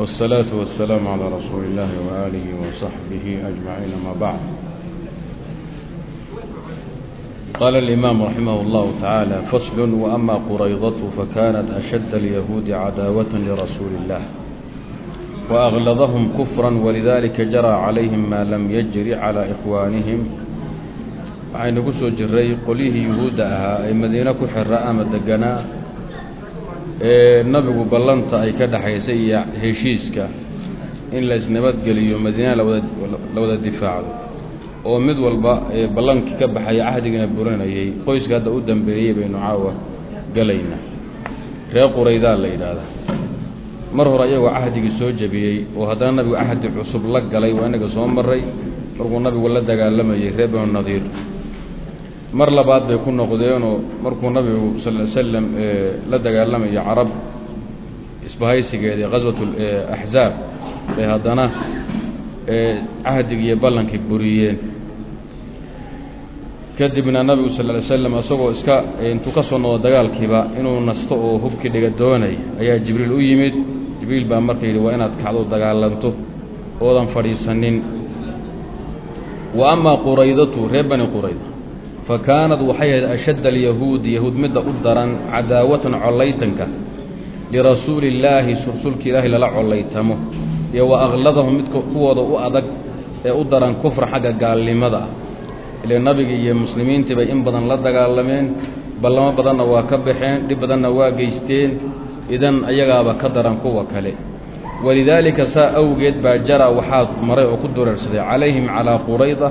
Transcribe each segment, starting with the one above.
والصلاة والسلام على رسول الله وآله وصحبه أجمعين ما بعد قال الإمام رحمه الله تعالى فصل وأما قريضة فكانت أشد اليهود عداوة لرسول الله وأغلظهم كفرا ولذلك جرى عليهم ما لم يجري على إخوانهم waxaynu ku soo jiray qolyihii yuhuudda ahaa ee madiine ku xira ama deganaa ee nabigu ballanta ay ka dhexaysay iyo heshiiska in la isnabadgeliyo madiina lawada la wada difaacdo. Oo mid walba ee ballankii ka baxaya cahdigina buranayay qoyska hadda u dambeeyey baynu caawa galaynaa. Reer quraydaa la yidhaahdaa mar hore iyagoo cahdigii soo jebiyey oo haddana nabigu cahdi cusub la galay waa inaga soo maray markuu nabigu la dagaalamayey reer banu nadiir mar labaad bay ku noqdeenoo markuu nabigu sal l slam la dagaalamayo carab isbahaysigeedii qaswat axzaab bay haddana cahdigii iyo ballankii buriyeen. Kadibna nabigu sal ly slam isagoo iska intuu ka soo noqdo dagaalkiiba inuu nasto oo hubkii dhiga doonay ayaa jibriil u yimid. Jibriil baa marka yidhi waa inaad kacdo dagaalanto oodan fadhiisanin. Wa amaa quraydatu reer bani qurayda fa kaanad waxay ahayd ashadda alyahuudi yahuud midda u daran cadaawatan collaytanka lirasuuli illaahi rasuulka ilaahi lala collaytamo iyo wa aqladahum midka kuwooda u adag ee u daran kufra xagga gaalnimada. Ah ile nabiga iyo muslimiintii bay in badan la dagaalameen ballamo badanna waa ka baxeen dhib badanna waa geysteen idan ayagaaba ka daran kuwa kale. Walidaalika saa awgeed baa jara waxaa maray oo ku dureersaday calayhim calaa qurayda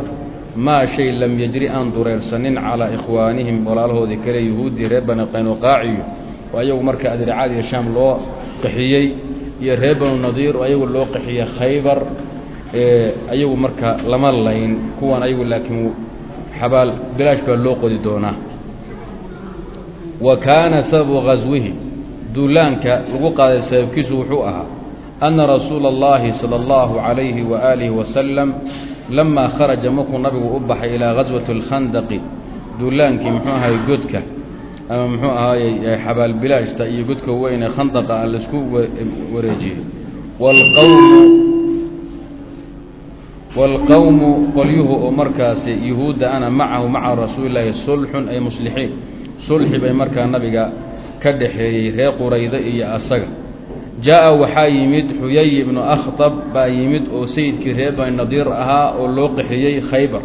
maa shay lam yejri aan dureersanin calaa ikhwaanihim walaalahoodii kale yuhuuddii reer bani qaynuqaaciyo oo ayagu marka adircaad iyo shaam loo qaxiyey iyo reer banu nadiir oo ayagu loo qaxiyey khaybar ayagu marka lama layn kuwan ayagu laakiin xabaal bilaash baa loo qodi doonaa wa kaana sababu ghaswihi duulaanka lagu qaaday sababkiisu wuxuu ahaa anna rasuula اllahi salى اllahu عalayhi waaalihi wasalam lamaa kharaja markuu nabigu u baxay ilaa khaswati alkhandaqi duulaankii muxuu ahaye godka ama muxuu ahaaye xabaalbilaashta iyo godka weyn ee khandaqa ah la isku wareejiyey waalqowmu qolyuhu oo markaasi yuhuudda ana macahu maca rasuulilaahi sulxun ay muslixiin sulxi bay markaa nabiga ka dhexeeyey reer qurayda iyo asaga jaa'a waxaa yimid xuyay ibnu akhtab baa yimid oo sayidkii reer bani nadiir ahaa oo loo qaxiyey khaybar.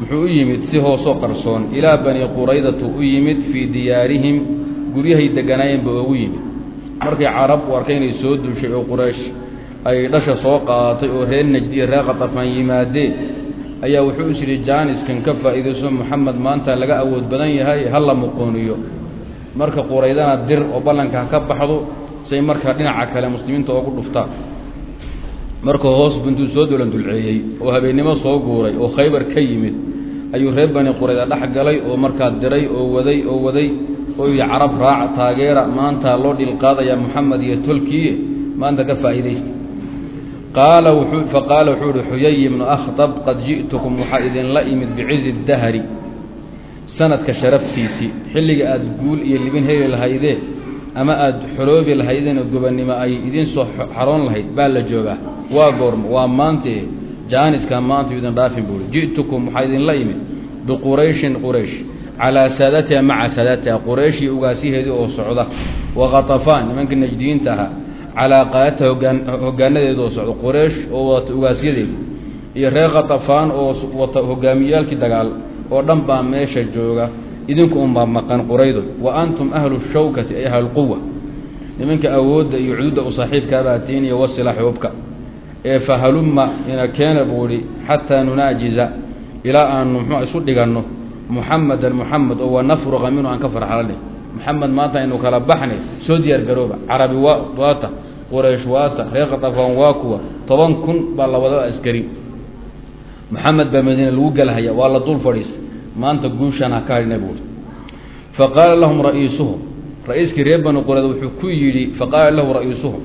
Muxuu u yimid si hoosoo qarsoon ilaa bani quraydatu u yimid fii diyaarihim guryahay degganaayeenba oogu yimid. Markay carab u arkay inay soo duushay oo quraysh ay dhasha soo qaadatay oo reer najdi iyo reer khatafaan yimaadeen ayaa wuxuu is yidhi jaaniskan ka faa'iidayso moxamed maanta laga awood badan yahay ha la muqooniyo. Marka quraydana dir oo ballanka ka baxdo say markaa dhinaca kale muslimiinta oogu dhuftaan marka hoos buntuu soo dolan dulceeyey oo habeennimo soo guuray oo khaybar ka yimid ayuu reer bani qurayda dhex galay oo markaa diray oo waday oo waday oo yidhi carab raaca taageera maanta loo dhilqaadayaa moxamed iyo tolkiye maanta ka faa'iidaysta. Qaala wuxuu faqaala wuxuu ihi xuyay ibnu akhtab qad ji'tukum waxaa idinla imid bicizi dahri sanadka sharaftiisii xilliga aada guul iyo libin heli lahaydee ama aada xoroobi lahaydeen oo gobannimo ay idiin soo xaroon lahayd baa la joogaa waa goormo waa maantee jaaniskaa maanta idin dhaafin buuri. Ji'tukum waxaa idinla imid. Biqurayshin quraysh. Calaa saadatiha maca saadatiha qurayshii ugaasyaheedii oo socda. Wa khatafaan nimankii najdiyiinta ahaa. Calaa hogaan hoggaanadeeda oo socda. Quraysh oo wadata ugaasyadeedi iyo reer khatafaan oo wata hogaamiyaalkii dagaal. Oo dhan baa meesha jooga idinku unbaa maqan quraydo wa antum ahlu shawkati ay ahlulquwa nimanka awoodda iyo cuduudda u saaxiibkaabaa tiin iyo wasilaaxi hubka ee fahalumma ina keena buu idhi xataa nunaajiza ilaa aanu muxuu isu dhiganno muxamedan muxamed oo wanafruqa minhu aan ka farxalanay moxamed maanta aynu kala baxnay soo diyaar garooba. Carabi waa waata quraysh waata reer khatafaan waa kuwa. Toban kun baa la wada askari moxamed baa madiine lagu gelhaya waa la dul fadhiistay maanta guushaan ha ka hadhina buuri. Fa qaala lahum ra'iisuhum reer bani qurayda wuxuu ku yidhi faqaala lahu ra'iisuhum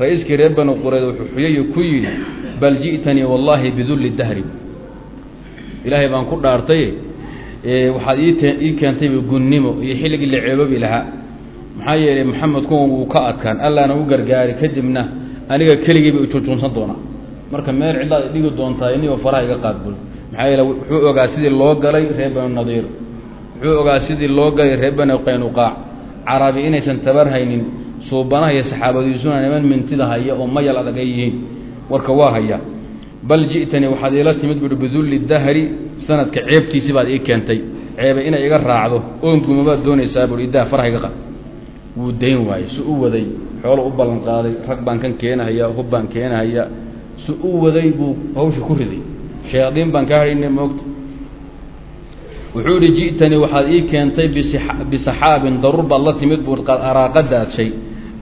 ra'iiskii reer bani qurayda wuxuu xuyayo ku yidhi bal ji'tanii wallaahi bidulli dahri. Ilaahay baan ku dhaartay waxaad ii keentayba gunnimo iyo xilligii la ceeboobi lahaa. Maxaa yeelay maxamed kuwan wuu ka adkaan. Allaana u gargaari kadibna aniga keligeyba ijujuunsan doonaa. Marka meel ciddaad dhigi doontaa inigoo faraha iga qaadbul maxaa yeele wuxuu ogaa sidii loo galay reer banu nadiir. Wuxuu ogaa sidii loo galay reer banu qaynuqaac carabi inaysan tabar haynin suubanaha iyo saxaabadiisuna niman mintida haya oo mayal adag ay yihiin. Warka waa haya. Bal ji'tanii waxaad iila timid buui bidulli dahri sanadka ceebtiisii baad ii keentay. Ceebe inay iga raacdo oonguma baad doonaysaa buui idaa faraha iga qad wuu dayn waayey su u waday xoolo u ballan qaaday rag baan kan keenahayaa hub baan keenahayaa su u waday buu hawsha ku riday shayaadiin baan kaa hadhaynay moogta wuxuu idhi ji'tanii waxaad ii keentay bisaxaabin daruur baad la timid buu araaqa daadshay.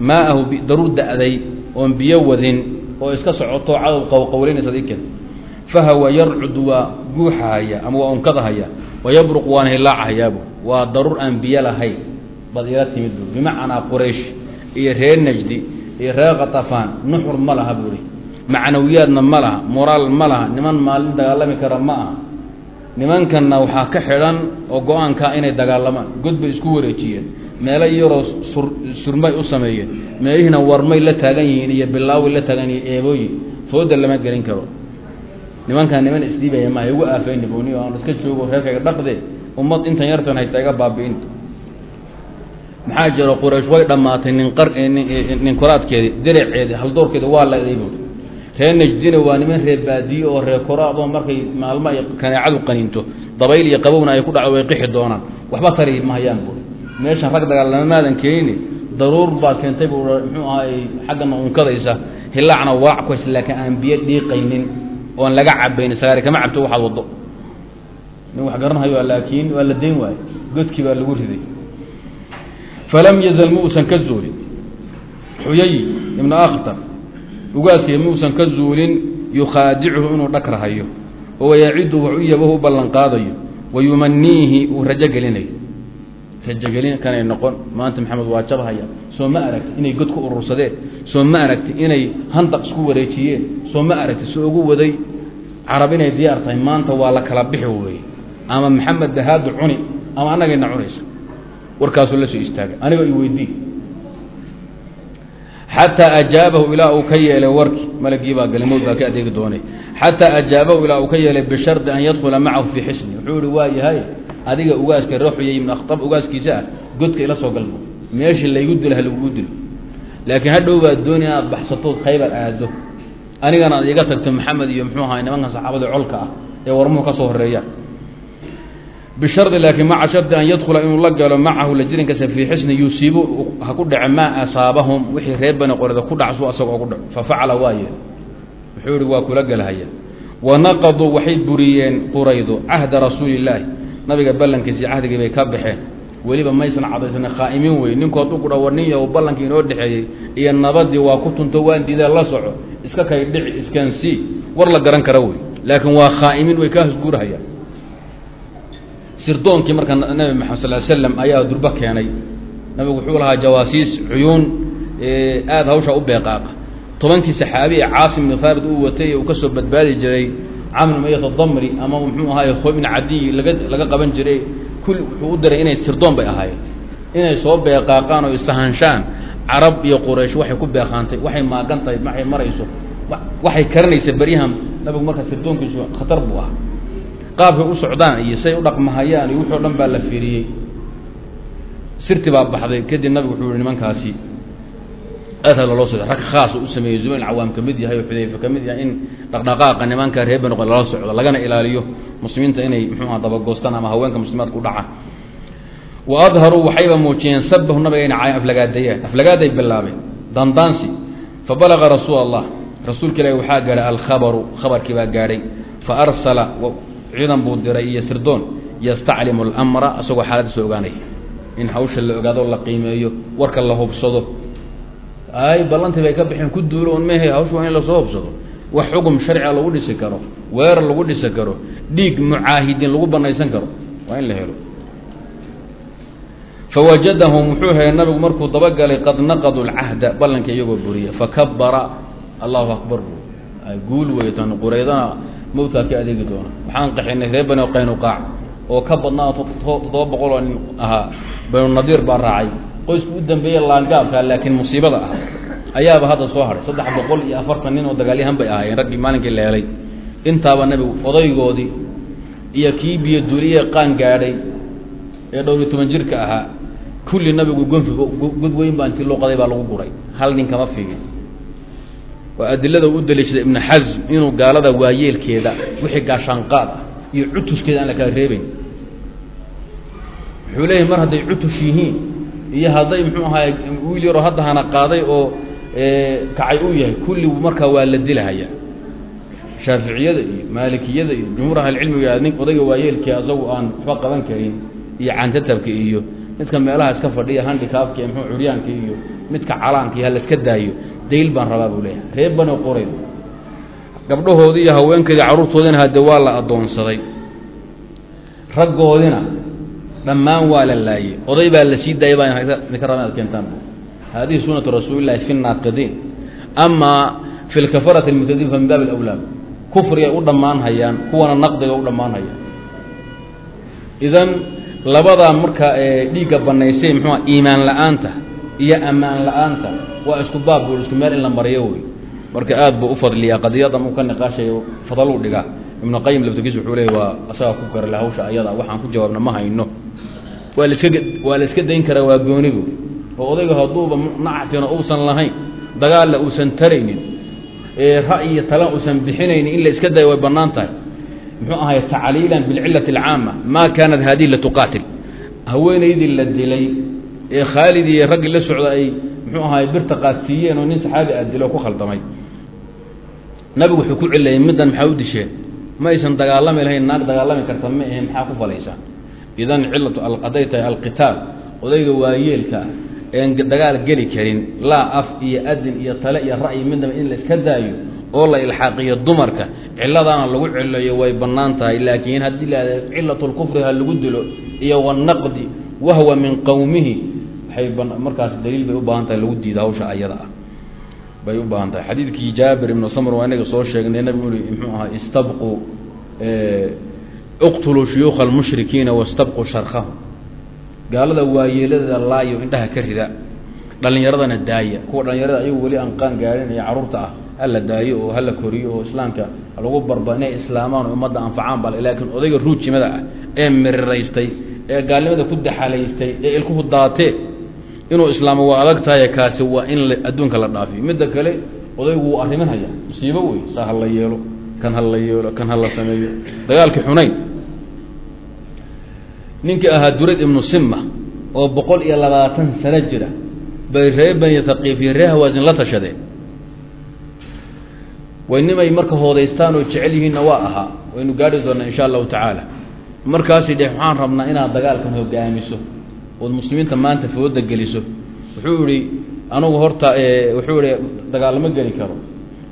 Maa'ahu daruur da'day oon biyo wadin oo iska socoto cadow qowqowlinaysaad ii keentay. Fahawa yarcud waa guuxahaya ama waa unkadahaya wayabruq waana hilaacahayaabu waa daruur aan biyo lahayn baad iila timid buu. Bimacnaa quraysh iyo reer najdi iyo reer katafaan nuxur ma laha buuhi macnawiyaadna ma laha moraal ma laha niman maalin dagaalami kara ma aha. Nimankanna waxaa ka xidhan oo go'aankaa inay dagaalamaan. God bay isku wareejiyeen. Meelo yaroo sur surmay u sameeyeen. Meelihiina warmay la taagan yihiin iyo bilaaway la taagan yihiin eebooyin. Fooda lama gelin karo. Nimankan niman isdhiibaya maaha igu aafayni buni aan iska joogo reerkayga dhaqde. Ummad intan yartan haysta iga baabi'inta maxaa jiro quraysh way dhammaatay nin qar nin koraadkeedi diraceedi haldoorkeedi waa la iday reer najdina waa niman reer baadiyo oo reer koraadoo markay maalmo ay kaneecadu qaniinto dabayl iyo qabowna ay ku dhacdo way qixi doonaan. Waxba tari mahayaan buui meeshan rag dagaalamamaadan keenini daruur baad keentay buu muxuu ahaay xaggana unkadaysa. Hilaacna waac ku haysa laakiin aan biyo dhiiqaynin oon laga cabaynin sagaari kama cabto waxaad waddo. Nin wax garanhayo laakiin waa la dayn waayo godkii baa lagu riday. Falam yazal muusan ka zuulin xuyay ibnu akhtar ugaaskii muusan ka zuulin yukhaadichu inuu dhakrahayo oo wayacidu wax u yabahu u ballan qaadayo wa yumaniihi uu rajo gelinayo. Rajogelin kanay noqon maanta maxamed waa jabhaya soo ma aragti inay god ku urursadeen? Soo ma aragti inay handaq isku wareejiyeen? Soo ma aragti soo ugu waday carab inay diyaar tahay? Maanta waa la kala bixi weeye. Ama maxamed dahaadu cuni ama annagayna cunaysa. Warkaasuu la soo istaagay. Aniga i weydii xataa ajaabahu ilaa uu ka yeelay warki. Malagii baa galay mowd baa ka adeegi doonay. Xataa ajaabahu ilaa uu ka yeelay bishardi an yadkula macahu fii xisni wuxuu ihi waa yahay? Adiga ugaaska rooxuyay ibn akhtab ugaaskiisa ah godka ila soo galbo meeshii laygu dilo ha lagugu dilo. Laakiin hadhow baad dooni inaad baxsatood khaybar aado. Anigana iga tagto maxamed iyo muxuu ahay nimankan saxaabada colka ah ee warmuhu ka soo horeeyaan bishardi laakiin maca shardi an yadkula inuu la galo macahu la jirinkaasa fii xisni yusiibu ha ku dhace maa asaabahum wixii reer bani qoreda ku dhac suu asaga ogu dhaco fafacala waaye. Wuxuu ihi waa kula gelhaya wanaqaduu waxay buriyeen quraydu cahda rasuuli illaahi nabiga ballankiisii cahdigii bay ka baxeen. Weliba maysan cadaysana khaa'imiin wey ninku hadduu ku dha war nin yahu ballankii inoo dhexeeyey iyo nabadii waa ku tunto waan diidee la soco. Iska kay dhici iskaansii war la garan waa sirdoonkii marka nabi maxamed sal slam ayaa durbo keenay. Nabigu wuxuu lahaa jawaasiis cuyuun aada hawshaa u beeqaaqa tobankii saxaabi ee caasim ibnu haabit uu watay uu ka badbaadi jiray camr mayat damri ama muxuu ahaay hoob ibn cadiy laga laga qaban jiray. Kul wuxuu u diray inay sirdoon bay ahaayeen. Inay soo beeqaaqaan oo isahanshaan carab iyo quraysh waxay ku beeqaantay waxay maagan maxay marayso waxay karanaysa beryahan nabigu marka sirdoonkiisu khatar buu ahaa qaabkay u socdaan iyo say u dhaqmahayaan iyo wuxoo dhan baa la fiiriyey. Sirti baa baxday kadib nabigu wuxuu yihi nimankaasi aad ha loloo socda rag khaasa u sameeyey zubayl cawaam ka mid yahay oo xudayfa ka mid yahay in dhaqdhaqaaqa nimanka reer bani lala socdo lagana ilaaliyo muslimiinta inay muxuu aha dabagoostaan ama haweenka muslimaadka u dhacaan wa adharuu waxayba muujiyeen sabahu nabiga inay caay aflagaadayaan aflagaaday bilaabeen dandaansi. Fa balaga rasuul allah rasuulka ilaahi waxaa gaadhay alkhabaru khabarkii baa gaadhay. Fa arsala ciidan buu diray iyo sirdoon yastaclimu اlamra isagoo xaaladiisa ogaanaya in hawsha la ogaado la qiimeeyo warka la hubsado. Ay ballantii bay ka baxeen ku duulo on mehe hawsha waa in la soo hubsado. Wax xugum sharciga lagu dhisi karo weerar lagu dhisi karo dhiig mucaahidiin lagu banaysan karo waa in la helo. Fawajadahum wuxuu helay nabigu markuu dabagalay qad naqaduu lcahda ballankii iyagoo buriya. Fakabara allahu akbar guul weytan qureydana mawtaa ka adeegi doona waxaan qaxinay reer bani qaynuqaac oo ka badnaa toddoba boqol oo nin ahaa banu nadiir baa raacay. Qoysku u dambeeye laangaabka laakiin musiibada ah ayaaba hadda soo hadhay saddex boqol iyo afartan nin oo dagaalyahan bay ahaayeen raggii maalinkii leelay intaaba nebigu odaygoodii iyo kii biyo duuliye qaan gaadhay ee dhowr iyo toban jirka ahaa kulli nabigu gonfiga god weyn baa intii loo qaday baa lagu guray. Hal nin figin waa adilada u daliishaday ibnu xasm inuu gaalada waayeelkeeda wixii gaashaanqaad ah iyo cutuskeeda aan la kala reebeyn wuxuu leeyahay mar hadday cutush yihiin iyo hadday muxuu ahaay wiil yaroo hadda hana qaaday oo kacay u yahay kulli markaa waa la dilahaya. Shaaficiyada iyo maalikiyada iyo jumhuur ahlicilmiga nin odayga waayeelkii asagu aan waxba qaban karin iyo cantatabka iyo midka meelaha iska fadhiya handikaafka iyo muxuu curyaanka iyo midka calaanka iyo halaska daayo dayl baan rabaa buu leeyahay. Reer bani qoray gabdhahoodii iyo haweenkeedii carruurtoodiina hadde waa la addoonsaday. Raggoodina dhammaan waa la laayey oday baa la sii daayay baa idinka raba inaad keentaan. Haadihi sunatu rasuulillahi fi naaqidiin. Amaa fi lkafarati almutadiin fa min baab alawlaad. Kufrigay u dhammaan hayaan kuwana naqdiga u dhammaan hayaan. Idan labadaa marka dhiigga banaysay muxuua iimaan la'aanta iyo ammaan la'aanta waa isku baab buu isku meel in la mariyo wey marka aad buu u fadliyaa qadiyadan uu ka niqaashayo fadaluu dhigaa. Ibnu qayim laftigiis wuxuu leey waa asagaa ku garale hawsha ayada waxaan ku jawaabna ma hayno. Waa laska waa la iska dayn karaa waa goonibu oo odayga hadduuba nacfina uusan lahayn dagaalla uusan taraynin ra'yi iyo talan uusan bixinaynin in la iska dayo way bannaan tahay. Muxuu ahay tacliilan bilcillati alcaama maa kaanat haadihi latuqaatil haweenaydii la dilay ee khaalid iyo raggii la socda ay muxuu ahaay birta qaadsiiyeen oo nin saxaabi a dilo ku khaldamay. Nabigu wuxuu ku celayay middan maxaa u disheen ma aysan dagaalami lahayn naag dagaalami karta ma ahe maxaa ku falaysaa idan cilatu hadday tahay alqitaal odayga waayeelka een dagaal geli karin laa af iyo adin iyo tale iyo ra'yi midnaba in la iska daayo oo la ilxaaqiyo dumarka. Ciladaana lagu celayo way bannaan tahay laakiin haddii la cilatu ha lagu dilo iyo wanaqdi wahwa min qowmihi waxay markaas daliil bay u baahan tahay lagu diido hawsha ayada ah. Bay u baahan tahay xadiidkii jaabir ibnu samr waa inaga soo sheegnay nabigu ui muxuu ahaa istabquu iqtuluu shuyuukha almushrikiina wastabquu sharkahum gaalada waayeeladada laayo indhaha ka rida dhallinyaradana daaya. Kuwa dhallinyarada ayagu weli aan qaan gaadhin ee carruurta ah hala daayo oo hala koriyo oo islaamka lagu barba inay islaamaan oo ummadda anfacaan bal laakiin odayga ruujimada ah ee miriraystay ee gaalnimada ku daxalaystay ee ilkuhu daatee inuu islaamo waa adag tahay kaasi waa in adduunka la dhaafiyo midda kale odaygu wuu arriminhaya musiibo wey saa ha yeelo kan ha la yeelo kan ha la sameeyo. Dagaalkii xunayn. Ninkii ahaa durayd ibnu sima oo boqol iyo labaatan sano jira bay ree bani haqiif iyo ree hawaasin la tashadeen. Waynimay marka hoodaystaan oo jecel yihiinna waa ahaa. Waynu gaadhi doonaa insha allahu tacaala. Markaasi dhe waxaan rabnaa inaad dagaalkan hogaamiso ood muslimiinta maanta fooda geliso wuxuu ihi anugu horta wuxuu ihi dagaalamo geli karo.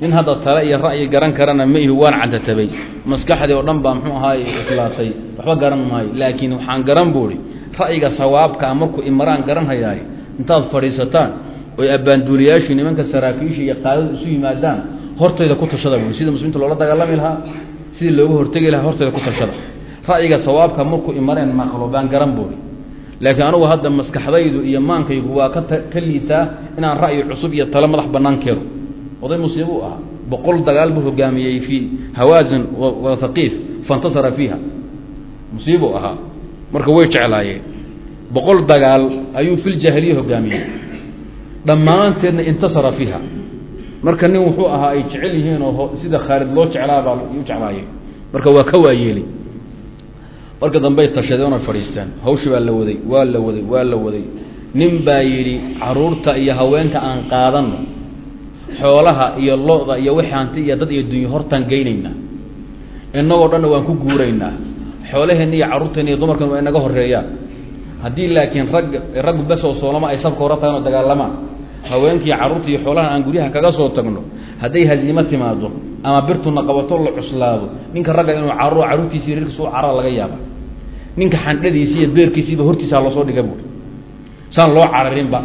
Nin hadda tale iyo ra'yi garan karana ma ihi waan cantatabay maskaxdii oo dhan baa muxuu ahaay islaatay waxba garan maayo. Laakiin waxaan garan buuhi ra'yiga sawaabkaa markuu imaraan garan hayaay. Intaad fadhiisataan oy abbaanduuliyaashii nimanka saraakiisha iyo qaadadu isu yimaadaan hortayda ku tashada buui sida muslimiinta loola dagaalami lahaa sidii looga hortegi lahaa hortayda ku tashada. Ra'yiga sawaabka markuu imareen maqlo baan garan buuhi laakiin anugu hadda maskaxdaydu iyo maankaygu waa ka ka liitaa inaan ra'yi cusub iyo talo madax bannaan keeno. Oday musiibo u ahaa. Boqol dagaal buu hogaamiyey fii hawaasin wa haqiif faintasara fiiha. Musiibo ahaa. Marka way jeclaayeen. Boqol dagaal ayuu filjaahiliya hogaamiyey. Dhammaanteedna intasara fiiha. Marka nin wuxuu ahaa ay jecel yihiin oo sida khaalid loo jeclaabaa u jeclaayeen marka waa ka waayeelay marka dambey tashadeen oy fadhiisteen. Hawshi baa la waday waa la waday waa la waday. Nin baa yidhi carruurta iyo haweenka aan qaadanno xoolaha iyo lo-da iyo wixii hanti iyo dad iyo dunyo hortaan geynaynaa. Innagoo dhanna waan ku guuraynaa. Xoolaheenna iyo carruurteenna iyo dumarkan waa inaga horeeyaan haddii laakiin rag rag bes oo soolama ay sabka hore tagaan oo dagaalamaan haweenkii carruurta iyo xoolahan aan guryaha kaga soo tagno hadday haziimo timaado ama birtuna qabato la cuslaado ninka ragga inuu caruro carruurtiisi reerkiisa u carara laga yaaba ninka xandhadiisi iyo beerkiisiiba hortiisaa loosoo dhiga buui saan loo cararinba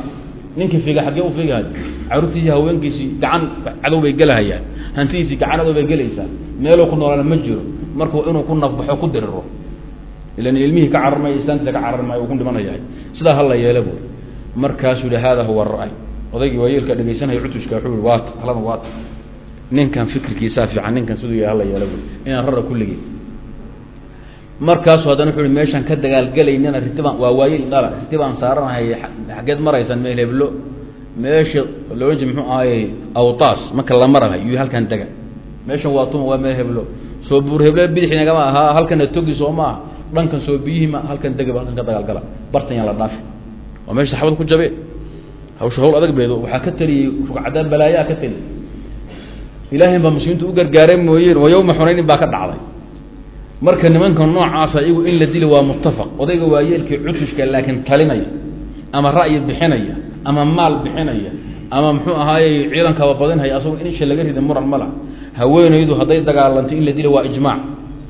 ninkii figa xaggee u figahay carruurtiisi haweenkiisii gacan cadow bay gelahayaan hantidiisii gacan cadow bay gelaysaa meeluu ku noolaana ma jiro markuu inuu ku nafbaxo ku diriro. Ilan ilmihii ka cararmay islaanta ka cararmay uu ku dhimanayahay. Sidaa hala yeela buui markaasuu hada huwa ra'y odaygii waayeelka dhegaysanaya cutushka wuxuu i waata talada waata ninkan fikirkiisaa fiican ninkan siduu yahay hala yeelo inaan rara kulligii markaasu haddana wuxu meeshaan ka dagaalgelaynana ritibaan waa waayeel dhala ritibaan saaranahay xaggeed maraysaan meel heblo. Meesha loolan jir muxuu ahayy awtaas marka la marahay yu halkan dega. Meeshan waa tuma waa meel heblo. Soo buur heblo bidixinagama ahaa halkana togi soo maaha dhankan soo biyihiima halkan degaba halkan ka dagaalgala bartan yaan la dhaafi. Waa meesha saxabad ku jabe hawsha hawl adag beedo waxaa ka taliyey rugcadaan balaayaa ka tali. Ilaahayn baa muslimiintu u gargaaray mooyeen oo yawma xunaynin baa ka dhacday. Marka nimanka noocaasa iyagu in la dili waa muttafaq odayga waayeelkii cutushka laakiin talinaya ama ra'yi bixinaya ama maal bixinaya ama muxuu ahaayey ciidankaba badinhaya asagoo in isha laga rida muran ma laha. Haweenaydu hadday dagaalantay in la dila waa ijmaac.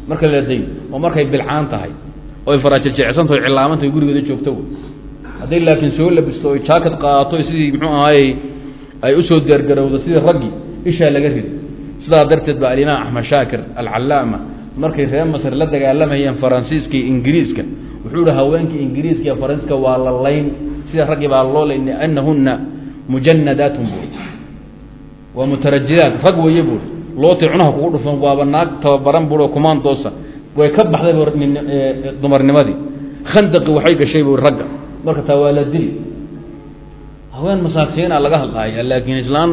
Marka la dayn oo markay bilcaan tahay oy faraajejecsantaho cilaamantahay gurigeeda joogto hadday laakiin soo labisto oy jaakad qaadato sidii muxuu ahaayey ay u soo diyaargarowdo sidii raggii ishaa laga rido. Sidaa darteed ba alimaam axmed shaakir alcallaama markay reer masr la dagaalamayeen faransiiska iyo ingiriiska wuxuu ihi haweenkii ingiriiska iyo faransiiska waa la layn. Sida raggii baa loo layn liannahuna mujanadaatun buui waa mutarajidaat rag weeye buui lootay cunaha kugu dhufan waaba naag tababaran buui oo kumaandoosa way ka baxday bu dumarnimadii. Khandaqi waxay gashay bui ragga marka taa waa la dili. Haween masaakiina laga hadlaaya laakiin islaan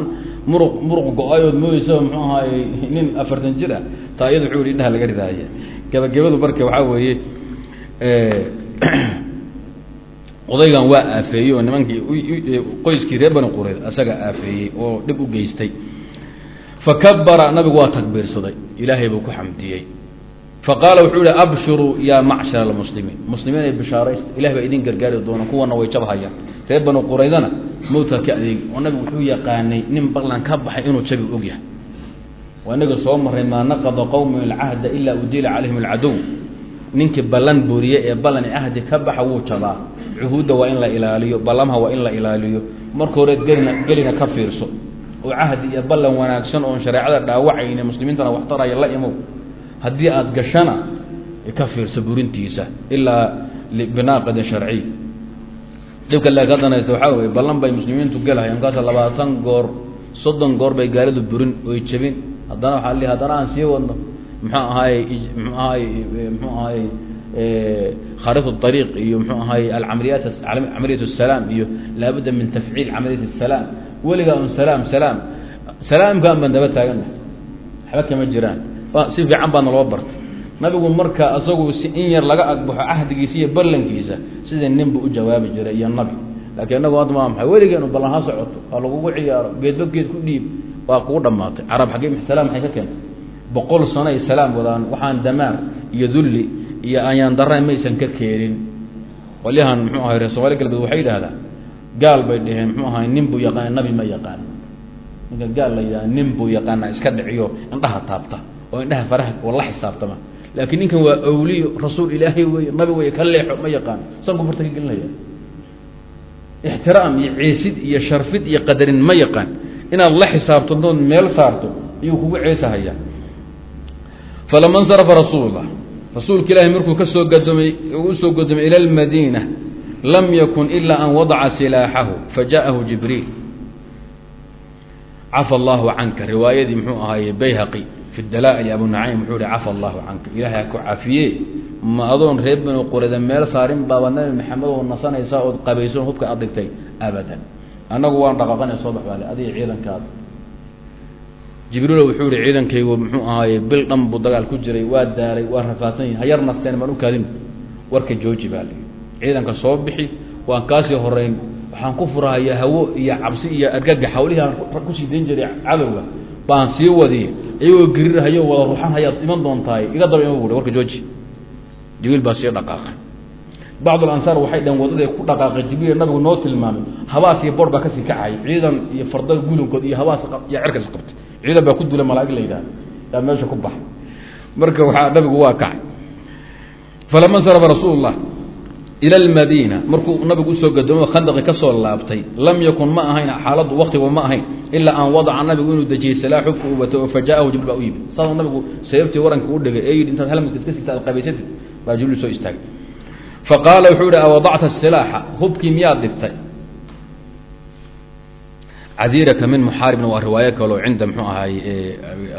muruq muruq go'ayood mooyeysa muxuu ahaayey nin afartan jir ah taa iyada wuxuu yihi indhaha laga ridaaya. Gabagabadu marka waxaa weeye odaygan waa aafeeyey oo nimankii qoyskii reer bani qureyd asaga aafeeyey oo dhib u geystay. Fakabara nabigu waa takbiirsaday. Ilaahay buu ku xamdiyey faqaala wuxuu yihi abshiruu yaa macshar almuslimiin muslimiin ay bishaaraysta ilahi baa idin gargaari doona kuwana way jabhayaan reer bani quraydana mawdka ka adeegi oo nabigu wuxuu yaqaanay nin ballan ka baxay inuu jabi og yahay waa inaga soo maray maa naqada qowmun ilcahda ilaa udila calayhim alcadow ninkii ballan buriye ee ballan cahdi ka baxa wuu jabaa cuhuudda waa in la ilaaliyo ballamaha waa in la ilaaliyo marka hore gelina gelina haddii aada gashana ka fiirso burintiisa ilaa binaaqidin sharciy dhibka laakiin haddanaysta waxaa weye ballan bay muslimiintu gelahayan markaasa labaatan goor soddon goor bay gaalidu burin oy jebin haddana waxaa li haddana aan sii wadno muxuu ahaayey mxuu ahaayey mxuu ahaayey khariط الطريq iyo mxuu ahaayey alcamaliyaat camaliyat الsalaam iyo laabudda min tafciil camaliyat الsalaam weligaa un salaam salaam salaamkaan baan daba taagana waxba kama jiraan si fiican baa naloo bartay. Nabigu marka asagu si in yar laga agbaxo cahdigiisa iyo ballankiisa sidii nin bu u jawaabi jiray iyo nabi. Laakiin inagu ad maa maay weligeenu ballan ha socoto waa lagugu ciyaaro geedba geed ku dhiib waa kugu dhamaatay carab xaggee salaam maxay ka keentay boqol sano ay salaam wadaan waxaan damaar iyo dulli iyo ayaan daraan maysan ka keenin. Qolyahan muxuu ahay reer somaali galbeed waxay yidhaahdaa gaal bay dhaheen muxuu ahay nin buu yaqaana nabi ma yaqaan. Ninka gaal la yidhaha nin buu yaqaana iska dhiciyo indhaha taabta oo indhaha faraha oo la xisaabtama. Laakiin ninkan waa awliyo rasuul ilaahay wey nabi wey ka leexo ma yaqaan. San kufurta ka gelinaya? Ixtiraam iyo ciisid iyo sharfid iyo qadarin ma yaqaan. Inaad la xisaabto dood meel saarto ayuu kugu ceesahaya falama insarafa rasuulullah rasuulka ilaahi markuu ka soo gadoomay u soo ila almadiina lam yakun ilaa an wadaca silaaxahu faja'ahu jibriil. Cafa allahu canka riwaayadii muxuu ahaaye bayhaqi fi dalaa'il abu nacaym wuxuu ihi cafa allahu canka ilaahay ha ku cafiye ma adoon reer banu qurayda meel saarin baaba nabi maxamed oo nasanaysaa ood qabayso hubka aad dhigtay abadan annagu waan dhaqaaqanay soo baxbaale adiga ciidankaada jibriil wuxuu ihi ciidankaygu muxuu ahaaye bil dhan buu dagaal ku jiray waa daalay waa rafaadsan yahi hayar nasteen maan u kaadin warka jooji baa lii ciidanka soo bixi waan kaasii horeyn waxaan ku furahayaa hawo iyo cabsi iyo argagax hawlihii aan ku sii dayn jiray cadowga baan sii wadi iyagoo gerirhayo wada ruxan hayaad iman doontahay iga daba ima buui warka jooji. Jibriil baa sii dhaqaaqay. Bacd alansaar waxay dhaheen wadadae ku dhaqaaqay jibriil nabigu noo tilmaamay habaas iyo boor baa ka sii kacay ciidan iyo farda gulinkood iyo habaas iyo cerkas qabtay. Ciidan baa ku dula malaaig la yidhaha yaa meesha ku baxay marka waxaa nabigu waa kacay. Falama lah ila almadiina. Markuu nabigu u soo gadoomo khandaqi ka soo laabtay lam yakun ma ahayn xaaladdu waktigu ma ahayn ilaa an wadaca nabigu inuu dejiyey salaa xubka uu oo fajaahu jibril baa u yimid. Saasuu nabigu seebtii waranka u dhigay. Ee yidhi intaad halmadka iska sigta ad qabaysatid baa jibriil soo istaagay. Faqaala wuxuu yihi awadacta silaaxa? Hubkii miyaad dhigtay? Cadiiraka min muxaaribna waa riwaayo kaloo cinda mxuu ahaay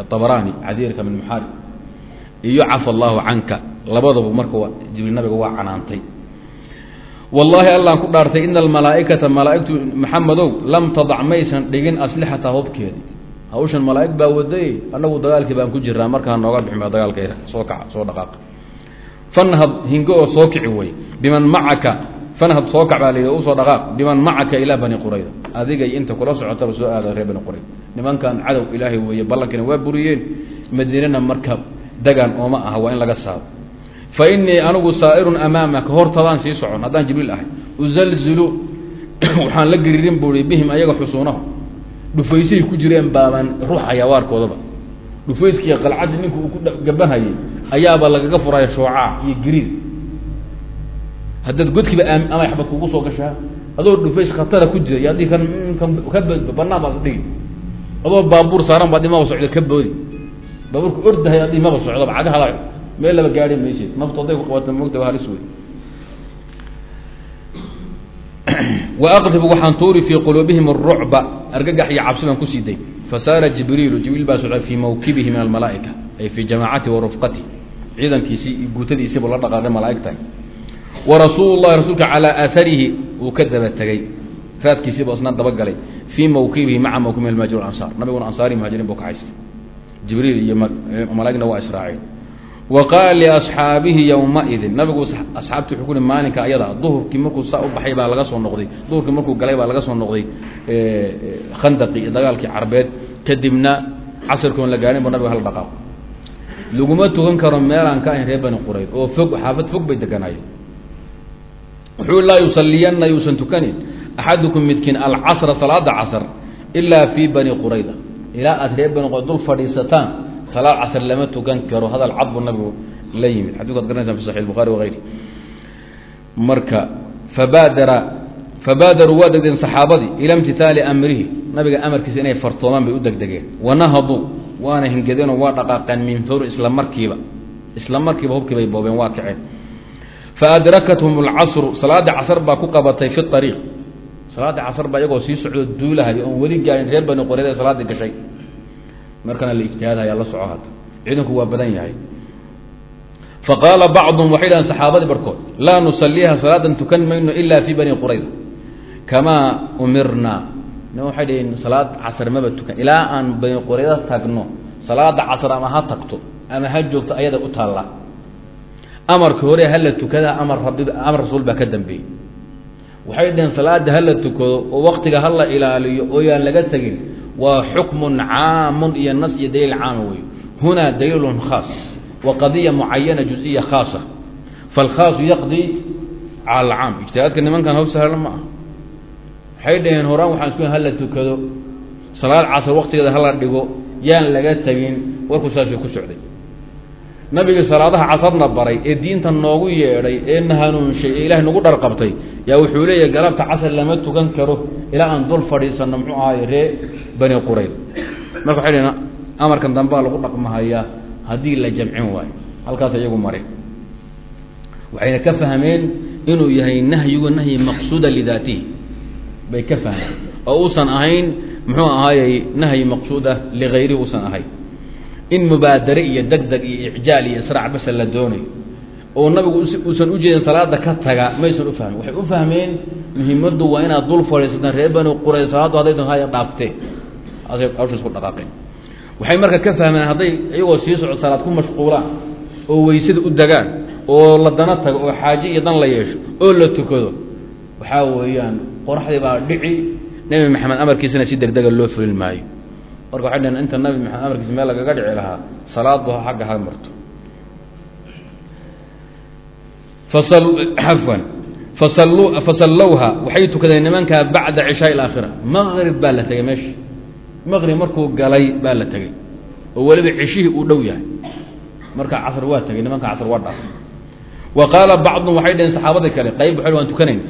abrani cadiiraka min muxaarib. Iyo cafa allaahu canka. Labadaba marka jibriil nabiga waa canaantay wallaahi allaan ku dhaartay ina almalaa'ikata malaa'igtu maxamedow lam tadac maysan dhigin aslixata hobkeedi hawshan malaa'ig baa waday annagu dagaalkii baan ku jiraa markaa nooga ba dagaalkayda soo kaca soo dhaqaaqa fanhad hingo oo soo kici wey biman macaka fanhad soo kac baa la yidhi u soo dhaqaaq biman macaka ilaa bani qurayda adigay inta kula socotaba soo aada reer bani qurayda nimankan cadow ilaahay weeye ballankina waa buriyeen madiinana marka dagaan ooma aha waa in laga saaro fa inii anigu saa'irun amaamaka. Hortadaan sii socon. Haddaan jibriil ahay. Uzalzilu waxaan la gariirin buui bihim ayaga xusuunahu. Dhufaysay ku jireen baabaan ruuxaya waarkoodaba dhufayskiiy qalcaddi ninku uu ku gabanhayay ayaaba lagaga furaya shoocaa iyo gariir haddaad godkiiba ama xabad kugu soo gashaa adoo dhufays khatara ku jira iyo haddii kan kan ka boodba banaan baad dhigi adoo baabuur saaran baad imaba socdo ka boodi baabuurka ordahay ad imaba socdoba cagahala meel laba gaari maysid naftu hadday ku qabata mogta halis wey waaqdib waxaan tuuri fii quluubihim arucba argagax iyo cabsi baan ku sii day fasaara jibriilu jibriil baa socda fii mawkibihi min almalaa'ika ay fii jamaacati wa ciidankiisii iyo guutadiisiibu la dhaqaaqay malaa'igtahay wa rasuulu llahi rasuulka calaa aaharihi uu ka daba tegey raadkiisiibu isna dabagalay fii mawkibihi maca mawkibi almuhajir ansaar nabiguna ansaari muhajirin buu ka haystay. Jibriil iyo malaa'igna waa israaceen wa qaala liasxaabihi yowmaidin nabigu asxaabti wuxuu kuhi maalinka ayada duhurkii markuu saa u baxay baa laga soo noqday. Duhurkii markuu galay baa laga soo noqday khandaqii iyo dagaalkii carbeed. Kadibna casirkoon la gaarin bu nabiga hal dhaqaaqo laguma tukan karo meelaan ka ahayn reer bani qurayd oo fog xaafad fog bay deganaayeen. Wuxuu laa yusaliyanna yuusan tukanin axadukum midkiin alcasra salaada casr ilaa fii bani qurayda ilaa aad reer bani qurayd dul fadhiisataan salaad casr lama tukan karo hadal cad buu nabigu la yimid. Xadidku ad fi saxi bukhari wagayri marka fabaadara fabaadaruu waa degdeen saxaabadii ila imtithaali amrihi. Nabiga amarkiisa inay fartoomaan bay u degdegeen. Wanahaduu waana hingedeenoo waa dhaqaaqeen min fawri isla markiiba. Isla markiiba hubkii bay boobeen waa kaceen faadrakathm اlcasru salaada casr baa ku qabatay fi ariiq salaada casr baa iyagoo sii socdo duulahay oon weli gaarin reer bani qoreed ee salaadii gashay markana la ijtihaadhaya la soco hadda. Ciidanku waa badan yahay. Faqaala bacduhum waxay dhahen saxaabadii barhkood laa nusaliiha salaadan tukan mayno ila fi bani qurayda kamaa umirna. Nin waxay dhaheen salaad casr maba tukan. Ilaa aan bani qurayda tagno salaada casr ama ha tagto ama ha joogto ayada u taalla. Amarka hore hala tukada amar rabi amar rasuul baa ka dambeeyey. Waxay dhaheen salaada hala tukado oo waktiga hala ilaaliyo oo laga tegin waa xukmun caamun iyo nas iyo daliil caama wey hunaa daliilun khaas. Wa qadiya mucayana juزiya khaasa. Falkhaasu yaqdi cala alcaam. Ijtihaadka nimankan haw sahlan ma ah waxay dhaheen horaan waxaan isku hala tukado. Salaad casr waktigeeda hala dhigo. Yaan laga tegin warku saasuu ku socday. Nabiga salaadaha casarna baray ee diinta noogu yeedhay ee na hanuunshay ee ilahay nagu dharqabtay yaa wuxuu leeyahay galabta casar lama tukan karo. Ilaa aan dul bani qurayd marka waxay dhaheen amarkan dambaa lagu dhaqmahayaa haddii la jamcin waayo halkaas iyagu mare waxayna ka fahmeen inuu yahay nahyigu nahyi maqsuuda lidaatihi bay ka fahmeen. Oo uusan ahayn muxuu ahaayey nahyi maqsuuda ligayrihi uusan ahayn in mubaadare iyo deg iyo icjaal iyo israac basa la doonayo oo nabigu uusan ujeedin salaada ka taga maysan u fahmin. Waxay u fahmeen muhiimaddu waa inaad dul fadhiisataan reer bani qurayd salaaddu hadday haya dhaaftee waxay marka ka fahmeen hadday iyagoo sii soco salaad ku mashquulaan oo weysada u degaan oo la dana tago oo xaaje iyo dan la yeesho oo la tukado waxaa weeyaan qoraxdii baa dhici nebi maxamed amarkiisana si deg dega loo fulin maayo. Marka waxay dhaheen inta nabi maxamed amarkiisa meel lagaga dhici lahaa salaaddu xagga ha marto. Afwan fasallowha waxay tukadeen nimankaa bacda cishaai alaakhira maqrib baa la tegey meesha maqrib markuu galay baa la tegey oo weliba cishihii uu dhow yahay. Marka casr waa tegey nimanka casr waa dhaaf. Wa qaala bacdum waxay dhaheen saxaabadii kale qayb waxay waan tukanayn.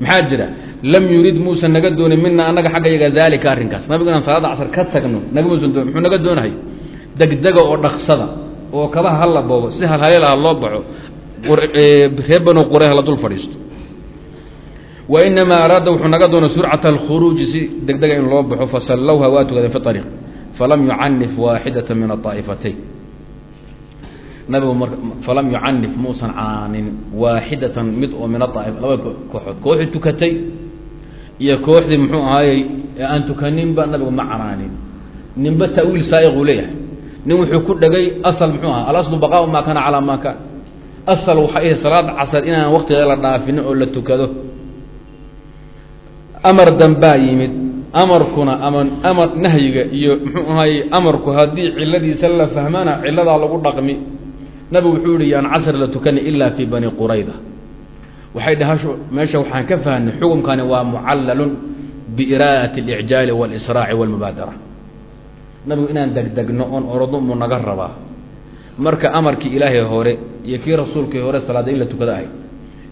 Maxaa jira? Lam yurid muusan naga doonin mina annaga xagga daalika arrinkaas. Nabigu inaan salaada casr ka tagno nagamuusan doon muxuu naga doonahay? Degdega oo dhaqsada oo kabaha hala boobo si halhaleel ha loo baxo reer banu qurayha la dul fadhiisto wainamaa araada wuxuu naga doonay surcata alkhuruuji si degdega in loo baxo fasallowha waa tukadeen fi falam yucanif waaxidata min aaa'ifatayn nabigu mar falam yucanif muusan canaanin waaxidatan mid oo min aaaif labada kooxood kooxii tukatay iyo kooxdii muxuu ahaayey ee aan tukaninba nabigu ma canaanin ninba ta'wiil saaiquu leeyahay nin wuxuu ku dhegay asal muxuu aha alaslu baqaau maa kana calaa maa kaan asal waxay ahayd salaada casar inaan waktigeeda la dhaafinin oo la tukado amar dambaa yimid amarkuna ama amar nahyiga iyo muxuu ahaayey amarku haddii ciladiisa la fahmana ciladaa lagu dhaqmi nabigu wuxuu yihi yaan casr la tukani ilaa fii bani qurayda waxay dhahasho meesha waxaan ka fahnay xukumkani waa mucallalun biiraa'ati اlicjaali wاlisraaci wاlmubaadara nabigu inaan degdegno oon orodo mu naga rabaa marka amarkii ilaahay hore iyo kii rasuulkii hore salaada in la tukado ahayd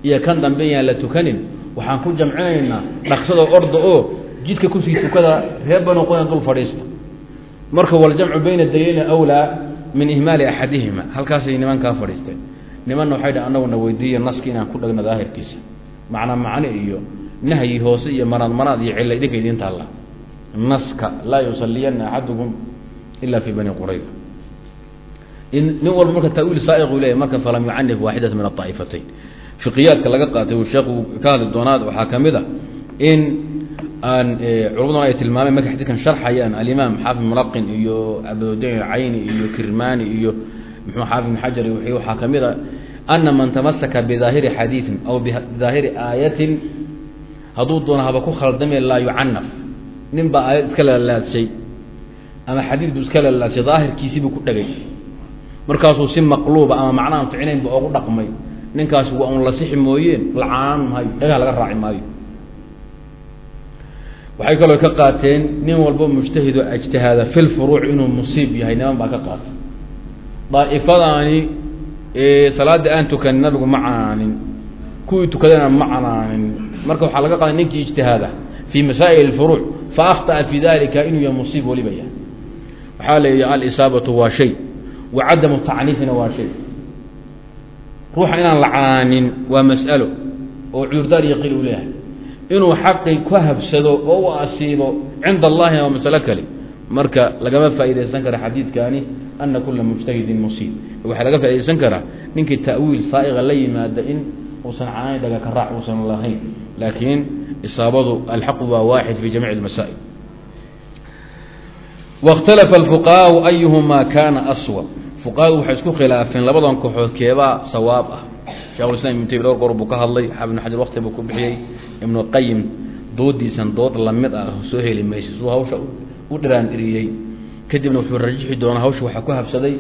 iyo kan dambe yaan la tukanin waxaan ku jamcinaynaa dhaqsadoo orda oo jidka ku sii tukada reer banu dul fadhiista. Marka waljamcu bayna dayeyni awlaa min ihmaali axadihima. Halkaasay nimankaa fadhiisteen nimanna waxay dha anaguna weydiiya naski inaan ku dhegno daahirkiisa. Macnaa macne iyo nahyi hoose iyo manaad manaad iyo cilla idinka idiin taalla. Naska laa yusaliyana axadukum ila fi bani qurayda nin walba marka tawiil saaiqu leeyahy marka falam yucanif waaxidata min aطaa'ifatayn fiqiyaadka laga qaatay uu sheekhu ka hadli doonaa waxaa ka mid a in aan culmaduna ay tilmaameen markay xadiidkan sharxayaan alimaam xaafid mulaqin iyo abudin cayni iyo kirmani iyo muxuu xaafid ibn xajar waxaa ka mid a ana man tamasaka bidaahiri xadiidin aw bidaahiri aayatin hadduu doono haba ku khaldame laa yucanaf nin baa aayad iska lalaadshay ama xadiid buu iska lalaadshay daahirkiisii buu ku dhegay markaasuu si maqluuba ama macnaaan ficnayn ba ogu dhaqmay ninkaasi waa un la sixi mooyeen la canaan maayo dhagaha laga raaci maayo. Waxay kaloo ka qaateen nin walba mujtahido ijtihaada fi lfuruuc inuu musiib yahay niman baa ka qaatay daa'ifadaani salaada aan tukanin nabigu ma canaanin kuwii tukadana ma canaanin marka waxaa laga qaatay ninkii ijtihaada fii masaa'il اfuruuc fa akhطa'a fi dalika inuu yahay musiib waliba yahay. Waxaa la yidhi alisaabatu waa shay wa tacniifina waa shay ruuxa inaan la canaanin waa mas'alo oo cudurdaar iyo qil uu leeyahay inuu xaqii ku habsado oo u asiibo cinda allahina waa masalo kale marka lagama faa'iidaysan kara xadiidkani ana kula mujtahidin musiib waxaa laga faaidaysan karaa ninkii ta'wiil saaiqa la yimaada in uusan canaani dhaga ka raac uusan lahayn laakiin isaabadu alxaqu waa waaxid fi jamiic اmasaa'il wاkhtalafa اfuqahaau ayuhumaa kaana aswab fuqahadu waxay isku khilaafeen labadan kooxood keebaa sawaab ah. Shekhulislam ibn taymi dhowr goor buu ka hadlay xaafid ibn xajar wakti buu ku bixiyey ibnu qayim doodiisan dood la mid ah soo heli maysa suu hawsha u dhiraan dhiriyey kadibna wuxuu rajixi doonaa hawsha waxaa ku habsaday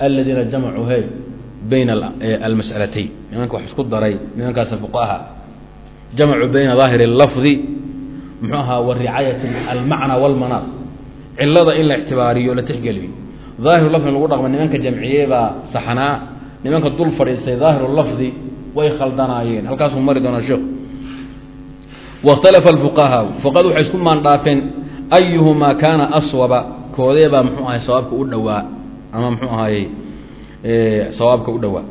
aladiina jamacuu he bayna almas'alatayn. Nimanka wax isku daray nimankaas fuqaha. Jamacuu bayna daahiri اlafdi muxuu ahaa wa ricaayati almacna wاlmanaad cilada in la ictibaariyo la tixgeliyo daahiru lafdi lagu dhaqma nimanka jamciye saxnaa nimanka dul fadhiistay daahiru lafdi way khaldanaayeen. Halkaasuu mari doonaa sheekhu waikhtalafa alfuqahaau fuqahadu waxay isku maandhaafeen ayuhumaa kaana aswaba? Koodee baa muxuu ahay sawaabka u dhowaa. Ama muxuu ahaayey sawaabka u dhowaa.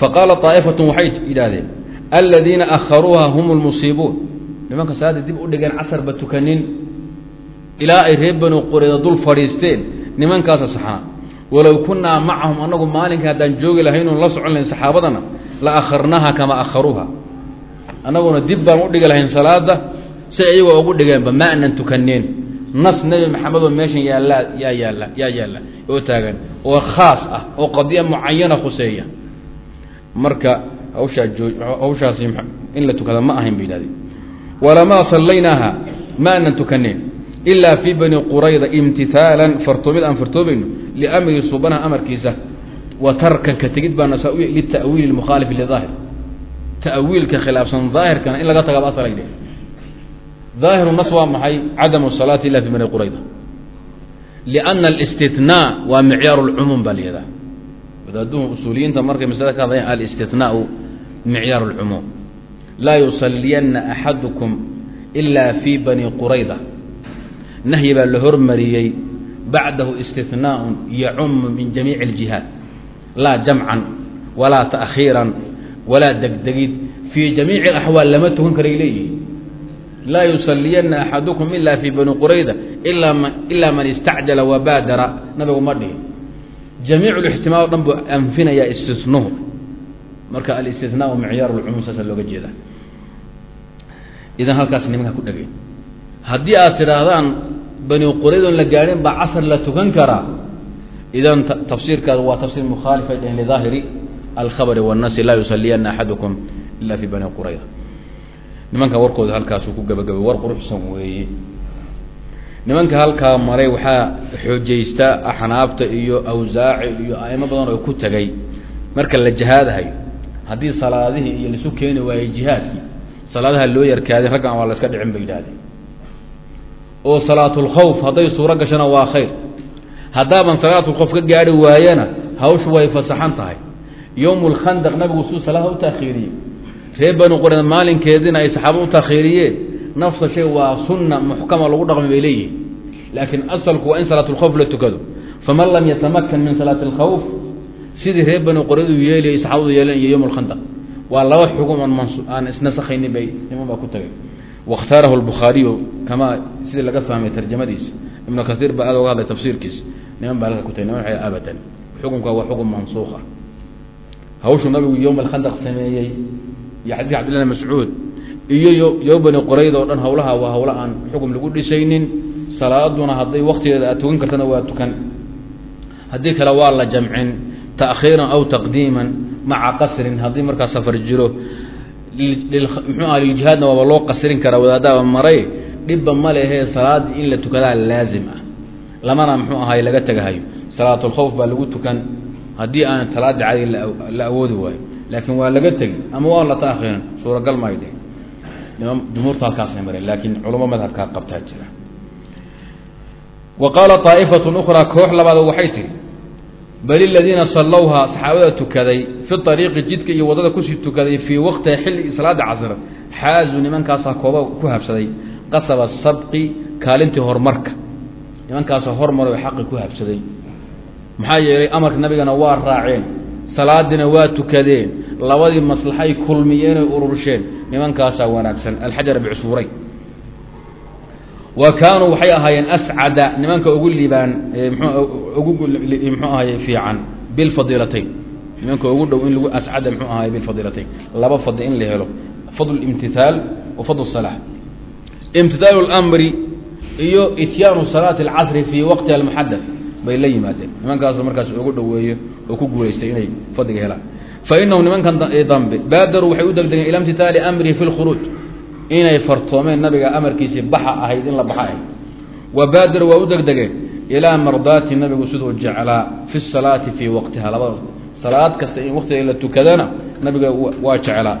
Faqaala طaa'ifatu waxay yidhaahdeen aladiina akharuuha hum اlmusiibuun nimanka salaadda dib u dhigeen casarba tukanin ilaa ay reer banu qoreyda dul fadhiisteen nimankaasa saxnaa walow kunaa macahum anagu maalinka haddaan joogi lahaynun la socon lahayn saxaabadana la akharnaha kama akharuuha. Annaguna dib baan u dhigi lahayn salaada si iyagoo ugu dhigeenba ma anan tukaneen nas nebi maxamedoo meeshan yaallaa yaa yaalla yaa yaalla oo taagan oo khaas ah oo qadiya mucayana khuseeya. Marka hawshaa joo hawshaasi in la tukada ma ahayn ba yidhahdeen walamaa sallaynaaha ma anan tukaneen ilaa fii bani qurayda imtihaalan fartoomid aan fartoomayno liamri subanaha amarkiisa wa tarkan ka tegid baana saa u lita'wiili mukhaalifi lidaahir ta'wiilka khilaafsan daahirkana in laga tagaba asal ay dheh ظaahiru nas waa maxay cadamu الsalaati ila fi bani qurayda liأna اlاstinaa waa micyaaru اlcumuum baa layihahdaa wadaaduhu usuuliyiinta markay maslada ka hadlayaan alاstinaau micyaaru اlcumuum laa yusaliyana axadukum ila fi bani qurayda nahyi baa la hormariyey bacdahu istinaaء yacumu min jamiici اljihaad laa jamcan walaa taأkhiiran walaa degdegid fii jamiici اaxwaal lama tukan karay leeyihi laa yusaliyanna axadukum ila fii bani qurayda ilaa ma ilaa man istacjala wabaadara nabigu ma dhihin jamiicu lixtimaal o dhan buu anfinayaa istinuhu marka alistinaau micyaar lcumuum saasa looga jeeda idan halkaas nimanka ku dhegay haddii aad tidhaahdaan bani quraydon la gaadhin baa casar la tukan karaa idan tafsiirkaas waa tafsiir mukhaalifay dhehen lidaahiri alkhabari wاnnasi laa yusaliyana axadukum ila fi bani qurayda nimanka warkooda halkaasuu ku gabagabay war quruxsan weeye. Nimanka halkaa maray waxaa xoojaysta axnaafta iyo awsaaci iyo aimo badan oo ku tegay marka la jihaadahayo haddii salaadihii iyo laisu keeni waayey jihaadkii salaadaha loo yarkaaday raggan waa la iska dhicin bay yidhahdeen oo salaatulkhawf hadday suuro gashana waa khayr. Haddaaban salaatulkhawf ka gaari waayana hawshu way fasaxan tahay. Yowm lkhandaq nabigu suu salaada u taakhiiriyey reer bani qurayda maalinkeediina ay saxaabada u taakhiiriyeen nafsa shay waa sunna muxkama lagu dhaqmi bay leeyihiin laakiin asalku waa in salaatulkhawf la tukado. Faman lam yatamakan min salaati alkhawf sidii reer bani quraydu yeeliyay saxaabadu yeeleen iyo yowm lkhandaq waa laba xugum aan aan isnasakaynin bay niman baa ku tagay wakhtaarahu lbukhaariyu kamaa sidii laga fahmay tarjamadiisa ibnu kasiir baa aad oga hadlay tafsiirkiisa niman baa halka ku tagay niman abadan xukunka waa xukun mansuuqa hawshuu nabigu yowm alkhandaq sameeyey iyo xadiidka cabdillahi mascuud iyo yo bani qorayda oo dhan hawlaha waa hawlo aan xukum lagu dhisaynin salaaduna hadday waktigeeda aad tukan kartana waa tukan haddii kale waa la jamcin taakhiiran aw taqdiiman maca qasrin haddii markaa safar jiro muxuu aha liljihaadna waaba loo qasrin karaa wadaadaaba maray dhibba ma lehee salaadii in la tukadaa laazim ah. Lamana muxuu ahay laga tegahayo. Salaatulkhawf baa lagu tukan haddii aan salaada cadi la awoodi waayo. Laakiin waa laga tegi ama waa la taakhiirin suuragal may dheh jumhuurta halkaasay mareen laakiin culamo madhabkaa qabtaa jira. Wa qaala طaa'ifatun ukhraa koox labaad bal iladiina sallowhaa saxaabada tukaday fi ariiqi jidka iyo waddada ku sii tukaday fii waqtiha xilli salaada casr xaazuu nimankaasaa kooba ku habsaday qasaba sabqi kaalintii horumarka. Nimankaasoo hormaro xaqi ku habsaday. Maxaa yeelay amarka nabigana waa raaceen salaadiina waa tukadeen labadii maslaxay kulmiyeenay urursheen nimankaasaa wanaagsan. Alxajar bicsuuray wa kaanuu waxay ahaayeen ascada nimanka ugu liibaan ugu mxuu ahaye fiican bilfadiilatayn nimanka ugu dhow in lagu ascada mxuu ahaye bilfadiilatayn laba fadli in la helo fadl imtithaal wa fadl salaa imtithaalu اlamri iyo ityaanu bay la yimaadeen. Nimankaasu markaas ugu dhoweeyo oo ku guulaystay inay fadliga helaan. Fa inahum nimankan dambe baadaruu waxay u degdegeen ila imtithaali amrihi fi lkhuruuj inay fartoomeen nabiga amarkiisii baxa ahayd in la baxa ahayd wa baadaru waa u degdegeen ilaa mardaati nabigu siduu jeclaa fi salaati fii waqtiha labada salaad kasta in waqtiga la tukadana nabiga waa jeclaa.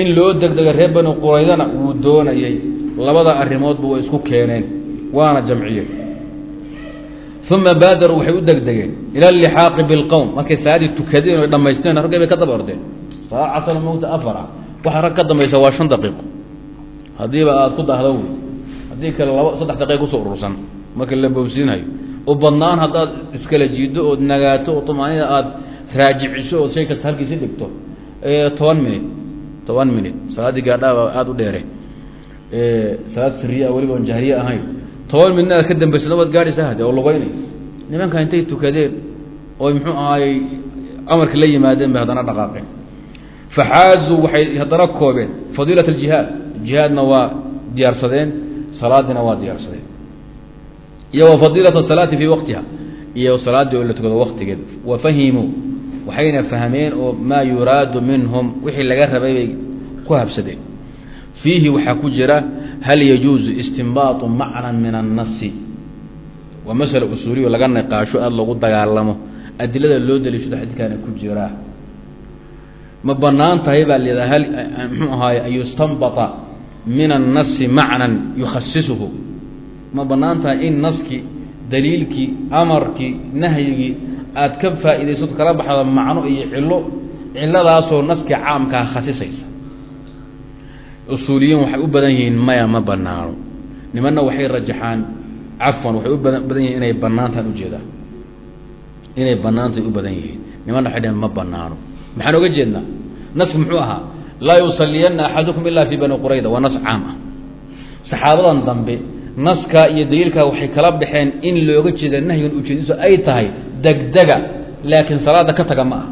In loo degdega reer bani quraydana wuu doonayey labada arrimoodba way isku keeneen waana jamciyeen uma baadaruu waxay u degdegeen ila alixaaqi bilqowm markay salaaddii tukadeen o dhamaysteen raggay bay ka daba ordeen salaad casal mowta afar waxa rag ka dambaysa waa shan daqiiqo haddiiba aada ku dahdo wey haddii kale laba saddex daqiiq ku soo urursan. Marka la bowsiinayo u badnaan haddaad iskala jiiddo ood nagaato oo tumaanida aada raajiciso ood shay kasta halkiisi dhigto. Toban minut toban minut salaaddii gaadhaaba aada u dheere. Salaad siriya weliba on jahriye ahayn. Toban midna aad ka dambaysada waad gaadhaysa hade oo lugeynay nimanka intay tukadeen oy muxuu ahaayey amarka la yimaadeen bay haddana dhaqaaqeen. Faxaazuu waxay haddana koobeen fadiilat aljihaad jihaadna waa diyaarsadeen salaadiina waa diyaarsadeen. Iyo wa fadiilata salaati fii waqtiha iyo salaaddii oo la tukado waqtigeed. Wa fahimuu waxayna fahmeen oo maa yuraadu minhum wixii laga rabay bay ku habsadeen. Fiihi waxaa ku jira hal yajuuzu istinbaatu macnan min annasi? Waa masala usuuliyo laga niqaasho aada lagu dagaalamo. Adilada loo daliishado xadiidkaana ku jiraa ma bannaan tahay baa layidhaha hal mxuu ahaaye an yustanbata min annasi macnan yukhasisuhu ma bannaan tahay in naskii daliilkii amarkii nahyigii aad ka faa'iidaysato kala baxda macno iyo cillo cilladaasoo naskii caamkaa khasisaysa. Usuuliyiin waxay u badan yihiin maya ma banaano nimanna waxay rajaxaan cafwan waxay u badan yihiin inay banaantaan ujeedaan inay banaantay u badan yihiin. Nimanna waxay dhaheen ma banaano maxaan oga jeednaa nasku muxuu ahaa laa yusalliyanna axadukum ila fii bani qurayda waa nas caam ah. Saxaabadan dambe naskaa iyo daliilkaa waxay kala baxeen in looga jeeda nahyigan ujeedisu ay tahay degdega laakiin salaada ka taga ma ah.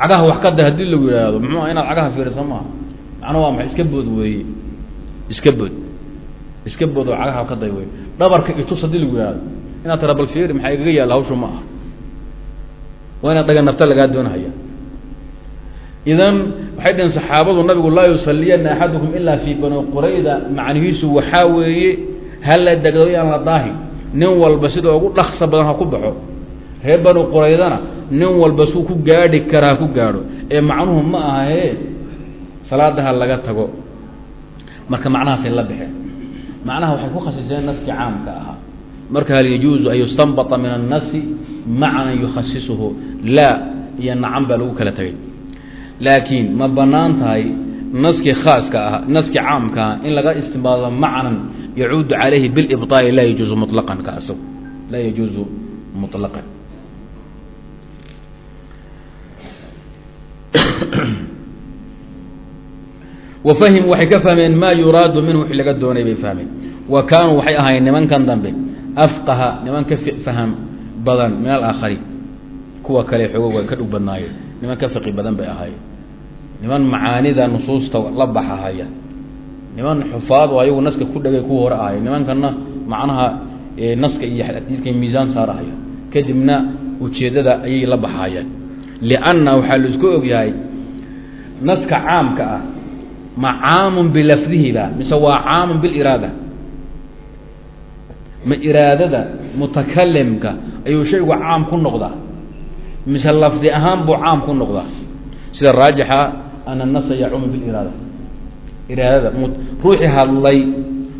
Cagaha wax ka da haddii lagu yidhaahdo muxuu inaad cagaha fiirisa maaha macnuu waa maxay? Iska bood weeye. Iska bood. Iska bood oo cagaha ka day wey dhabarka itus haddii lagu yihahdo inaad tira bal fiiri maxaa igaga yaalla hawshu ma aha? Waa inaad dhaga nafta lagaa doonahaya idan waxay dhaheen saxaabadu nabigu laa yusaliyana axadukum ilaa fii bani qurayda macnihiisu waxaa weeye hala degdo yaan la daahi nin walba sida ugu dhaksa badan ha ku baxo. Reer bani quraydana nin walba suu ku gaadhi kara ku gaadho. Ee macnuhu ma ahae salaada ha laga tago. Marka macnahaasay la baxeen macnaha waxay ku khasiseen naskii caamka ahaa. Marka hal yajuuzu an yustanbata min annasi macnan yukhasisuhu. Laa iyo nacan baa lagu kala tegay laakiin ma banaan tahay naskii khaaska ah naskii caamka ah in laga istimbaado macnan yacuudu calayhi bilibطaali laa yajuuzu muطlaqan ka asagu laa yajuuzu muطlaqan wafahim waxay ka fahmeen maa yuraadu minhu wixii laga doonay bay fahmeen wa kaanuu waxay ahaayeen nimankan dambe afqaha niman ka faham badan min alaakhari kuwa kale xoogo way ka dhug badnaayeen niman ka fiqi badan bay ahaayeen niman macaanida nusuusta la baxahaya niman xufaad oo ayagu naska ku dhegay kuwa hore ahaya nimankana macnaha naska iyo xadiidka miisaan saarahaya. Kadibna ujeeddada ayay la baxayaan lianna waxaa la isku ogyahay naska caamka ah ma caamun bilafdihiba mise waa caamun biliraada. Ma iraadada mutakalimka ayuu shaygu caam ku noqdaa. Mise lafdi ahaan buu caam ku noqdaa. Sida raajixa ana nasa yacuumu biliraada iraadada m ruuxii hadlay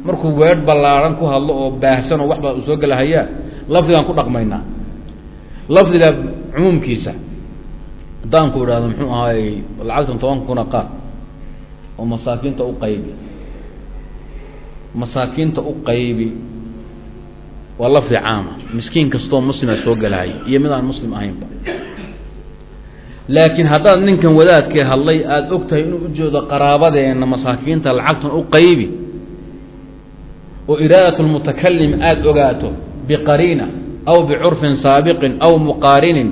markuu weedh ballaaran ku hadlo oo baahsan oo waxbaa uu soo gelahayaa lafdigaan ku dhaqmaynaa lafdiga cumuumkiisa haddaan ku idhahdo muxuu ahaayey lacagtan toban kuna qaad oo masaakiinta u qaybi masaakiinta u qaybi waa lafdi caama miskiin kastoo muslima soo gelahaya iyo mid aan muslim ahaynba laakiin haddaad ninkan wadaadkee hadlay aada og tahay inuu ujeedo qaraabadeenna masaakiinta lacagtan u qaybi oo iraadat lmutakalim aada ogaato biqariina aw bicurfin saabiqin aw muqaarinin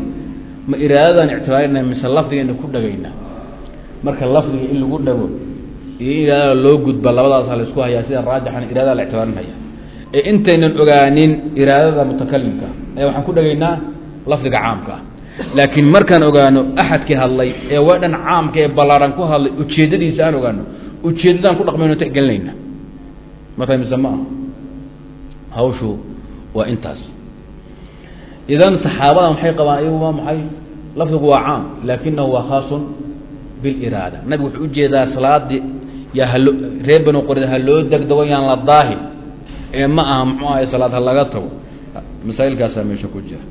ma iraadadan ictibaarina mise lafdigeena ku dhagayna marka lafdiga in lagu dhago iyo in iraadada loo gudba labadaasa la isku hayaa sida raajixan iraadada la ictibaarinaya. Ee intaynan ogaanin iraadada mutakalimka ee waxaan ku dhagaynaa lafdiga caamka ah laakiin markaan ogaano axadkii hadlay ee waa dhan caamka ee ballaaran ku hadlay ujeeddadiisa aan ogaano ujeeddadaan ku dhaqmayno tixgelinayna mata mise ma ah hawshu waa intaas. Idan saxaabadan waxay qabaan ayagu waa maxay? Lafdigu waa caam laakinahu waa khaasun biliraada nabigu wuxuu u jeedaa salaadii yaa halo reer banu qorida ha loo degdego yaan la daahi ee ma aha muxuu ahay salaad ha laga tago. Masaa'ilkaasaa meesha ku jira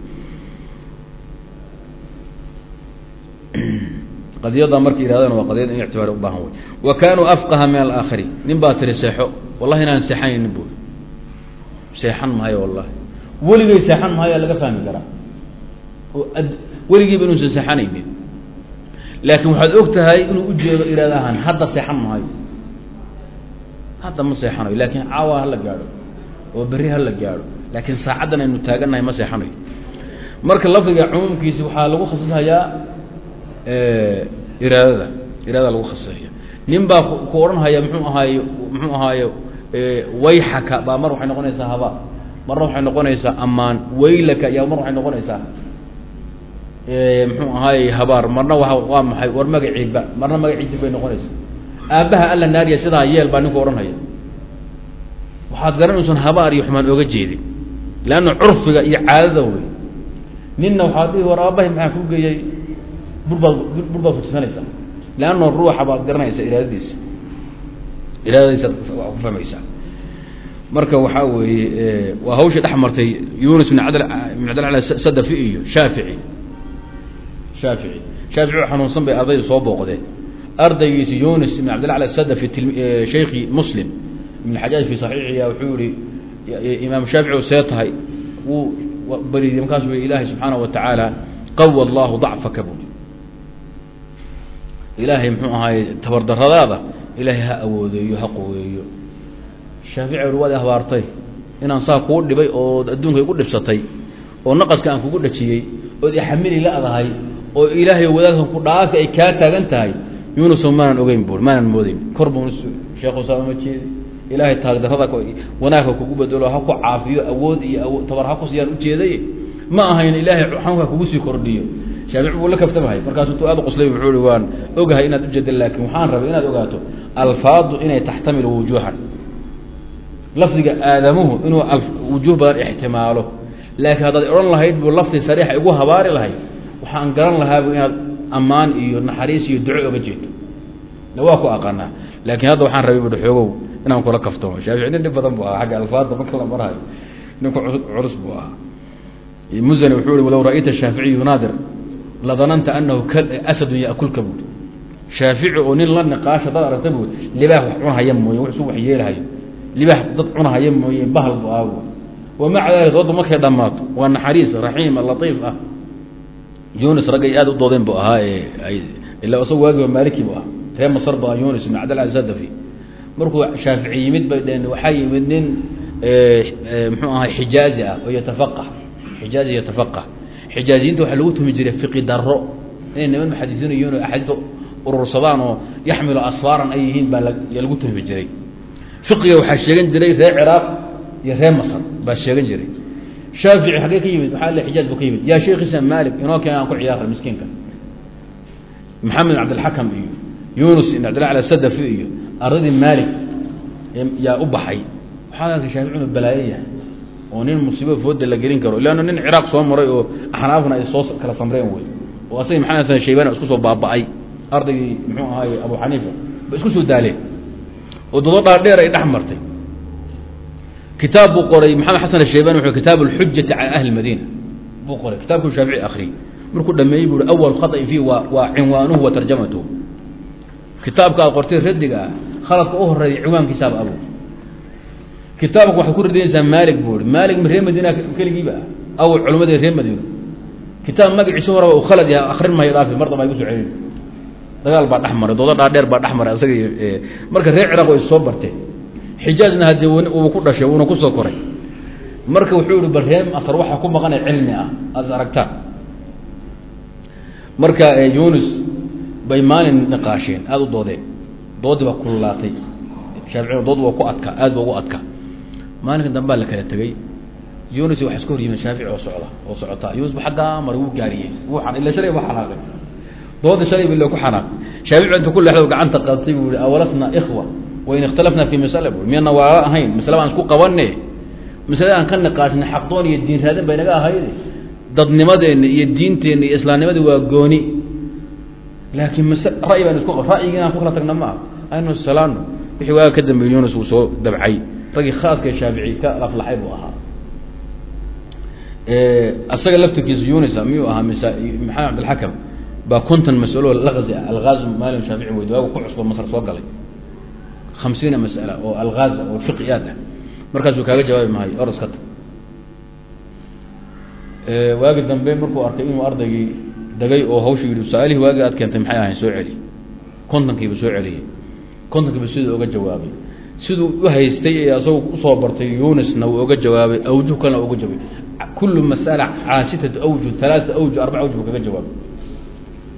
qadiyada marka iraadana waa qadiyada in ictibaar u baahan wey wa kaanuu afqaha min alaakhari nin baa tiri seexo wallahi inaan seexanaynin bu seexan maayo wallahi. Weligay seexan maayo laga fahmi karaa. Oo weligiiba inuusan seexanaynin. Laakiin waxaad og tahay inuu ujeedo iraada ahaan hadda seexan maayo. Hadda ma seexanayo laakiin caawa hala gaadho oo berri hala gaadho. Laakiin saacaddan aynu taagannahay ma seexanayo marka lafdiga cumuumkiisi waxaa lagu khasishayaa iraadada iraadada lagu khasisaya nin baa ku odhanhaya muxuu ahaaye muxuu ahaaye wayxaka baa mar waxay noqonaysaa haba. Marna waxay noqonaysaa ammaan. Waylaka yaa mar waxay noqonaysaa muxuu ahaaye habaar. Marna waa waa maxay? War magaciiba marna magaciisi bay noqonaysaa. Aabbaha alla naariya sidaa yeel baa ninku odhanhaya waxaad garanaysan habaar iyo xumaan ooga jeedin. Leanna curfiga iyo caadada wey ninna waxaad dhihi war aabbahay maxaa ku geeyey burbaad bur baad furtisanaysaa leanna ruuxa baad garanaysaa iraadadiisa. Iraadadiisa waa ku fahmaysaa. Marka waxaa weeye waa hawsha dhex martay yunus bin abd bin cabdilala sadafi iyo shaafici. Shaafici. Shaafici oo xanuunsan bay ardayda soo booqdeen. Ardaygiisi yunus ibn cabdilala sadafi shaykhi muslim ibn xajaaj fi saxiixiya wuxuu yihi imaam shaafici see tahay wuu beriday markaas wy ilaahay subxaanaه wa tacaala qawa allahu dacfaka bu ilaahay muxuu ahaay tabardaradaada ilaahay ha awoodeeyo ha quweeyo shaafici waad habaartay inaan saa kuu dhibay oo adduunka igu dhibsatay oo naqaska aan kugu dhajiyey ood ixamili la-dahay oo ilaahay wadaadkan ku dhaafi ay kaa taagan tahay yunuso maanan ogeyn buui maanan moodeyn kor buun sheekhu saama jeedi. Ilaahay taagdarrada wanaagka kugu bedelo ha ku caafiyo awood iyo tabar ha ku siiyaan ujeeday ma ahayn ilaahay xanuunka kugu sii kordhiyo shaafici buu la kaftamahay. Markaasuu tu aad uquslay wuxuu i waan ogahay inaad ujeeda laakiin waxaan rabay inaad ogaato alfaadu inay taxtamilu wujuuhan. Lafdiga aadamuhu inuu wujuuh badan ixtimaalo. Laakiin haddaad odhan lahayd buu lafdi sariixa igu habaari lahayd waxaan garan lahaabu inaad ammaan iyo naxariis iyo duco oga jeedo waa ku aqaanaa. Laakiin hadda waxaan rabay buui xoogow inaan kula kaftamo. Shaafici nin dhib badan buu ahaa agga alfaadda marka la marahayo ninku culus buu ahaa. Muzani wuxuu i walow ra'ayta shaaficiy yunaadir ladananta anahu asadun yakulka buui shaafici oo nin la niqaasha dad aragta bu libaax wax cunahaya mooye w isu wax yeelahayo libaax dad cunahaya mooye bahal bu ah wamaca dalika dooda markay dhammaato waa naxariis raxiim latiif ah. Yunis raggay aad u doodeen bu ahaa ila isaga waagiba maaliki bu ahaa. Ree masr bu ah yunis ibn cabdillah sadafi markuu shaafici yimid bay dheen waxaa yimid nin mxuu ahaa xijaazi ah oo yatafaqah xijaazi yatafaqah xijaaziyiinta waxaa lagu tumi jiray fiqi daro inay niman muxadisiin yihiin oo axaadiis urursadaan oo yaxmilu asfaaran ay yihiin baa lagu tuhmi jiray. Fiqiga waxaa sheegan jiray reer ciraaq iyo reer masr baa sheegan jiray. Shaafici xaggee ka yimid maxaa le xijaaz buu ka yimid yaa sheekhiisa maalik inoo keen aan ku ciyaara miskiinka. Maxamed bin cabdilxakam iyo yunus ibn cabdillah ala sadafi iyo ardadii maalik yaa u baxay. Waxaa arkay shaafici inuu balaayo yahay oo nin musiibo fooda la gelin karo leanna nin ciraaq soo maray oo axnaafna ay soo kala samreen wey oo asagii maxamed hasan shaybani isku soo baaba'ay. Ardaygii muxuu ahaaye abu xaniifa ba isku soo daaleen. Oo dodo dhaadheer ay dhex martay. Kitaab buu qoray maxamed xasan ashaybani wuxuu kitaab alxujati cala ahli madiina. Buu qoray kitaabkuu shaafici akriyey markuu dhameeyey buu hi awal khaطin fiih waa waa cinwaanuhu wa tarjamatuhu. Kitaabka aad qortay radiga ah khaladka u horreeya cinwaankiisaaba abu kitaabka waxay ku radinaysaa maalik buu i maalik ma reer madiina keligiiba ah? Aw culimadii reer kitaab magaciisa horeba uu khalad yahay akrin mahayo dhaafi mar damba ay ku soo celin. Dagaal baa dhex maray doodo dhaadheer baa dhex maray isaga marka reer ciraaq way soo barteen. Xijaazna haddee uu ku dhashay uuna ku soo koray. Marka wuxuu ihi bal reer masar ku maqanay cilmi ah aad aragtaan. Marka yunis bay maalin niqaasheen aada u doodeen. Doodii baa kululaatay shaaficina dood waa ku adka aad ba ugu adka maalinka dambaa la kala tegey. Yunis waxa iska hor shaafici oo socda oo socota. Yunis bu aggaa maray wuu gaariyey. Wuu ila shalay bu xanaaqay dooda shalay ba ku xanaaq shaafici inta ku leexdo gacanta qaatay buu i awalasna ikhwa wain ikhtalafna fi masala? Bu miyana ahayn masale baan isku qabane masale aan ka niqaashnay xaqdoon iyo diin raadin bay naga ahayde dadnimadeenna iyo diinteenna iyo islaamnimadii waa gooni. Laakiin mas ra'yi baan isku ra'yigi inaan ku kala tagna ma aynu salaano wixii waaga ka dambeeyey yunus uu soo dabcay raggii khaaska shaafici ka laflaxay buu ahaa. Asaga laftirkiisa yunisa miyuu ahaa? Mise maxamed cabdilxakam baa konton masalo laqzi ah algaazu maalin shaafici weyd waagu ku cusbo masr soo galay. Hamsiina masala oo algaaz oo fiqiyaad ah. Markaasuu kaaga jawaabi mahay or iska tag. Waagi dambe markuu arkay inuu ardaygii degay oo hawshu yidhi su'aalihii waagii aad keentay maxay ahayn? soo celi kontonkiiba soo celiyey. Kontonkiiba siduu oga jawaabay siduu u haystay ee asagu u soo bartay yunisna wuu oga jawaabay awjuh kalena uga jawaabay. Kullu masala calaa sitati awjuh alaata awjuh arbaca awjuh kaga jawaabay.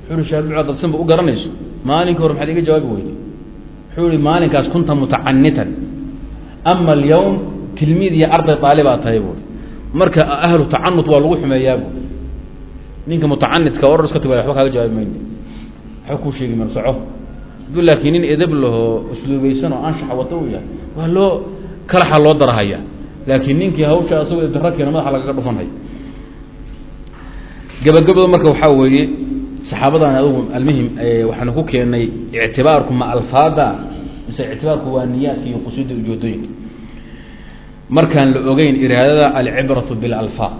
Wuxuu ihi shaafici dad sanba u garanayso. Maalinka hore maxaad iga jawaabi weyday? Wuxuu maalinkaas kunta mutacanitan. Ama alyawm tilmiid iyo arday aalibaa tahay buui marka ahlu tacanut waa lagu xumeeyaa bu ninka mutacanidka oror iska tag waba kaaga jawaabi mayne waxba kuu sheegi mar soco haduu laakiin nin edab lahoo usluubaysan oo anshaxa wata u yahay waa loo kalaxa loo darahaya. Laakiin ninkii hawsha asagoo dara keena madaxa lagaga dhufanhay gabagabada marka waxaa weeye saxaabadan adugu almuhim waxaanu ku keenay ictibaarku ma alfaada mise ictibaarku waa niyaadka iyo qusuudda ujoodooyinka markaan la ogeyn iraadada alcibratu bilalfaad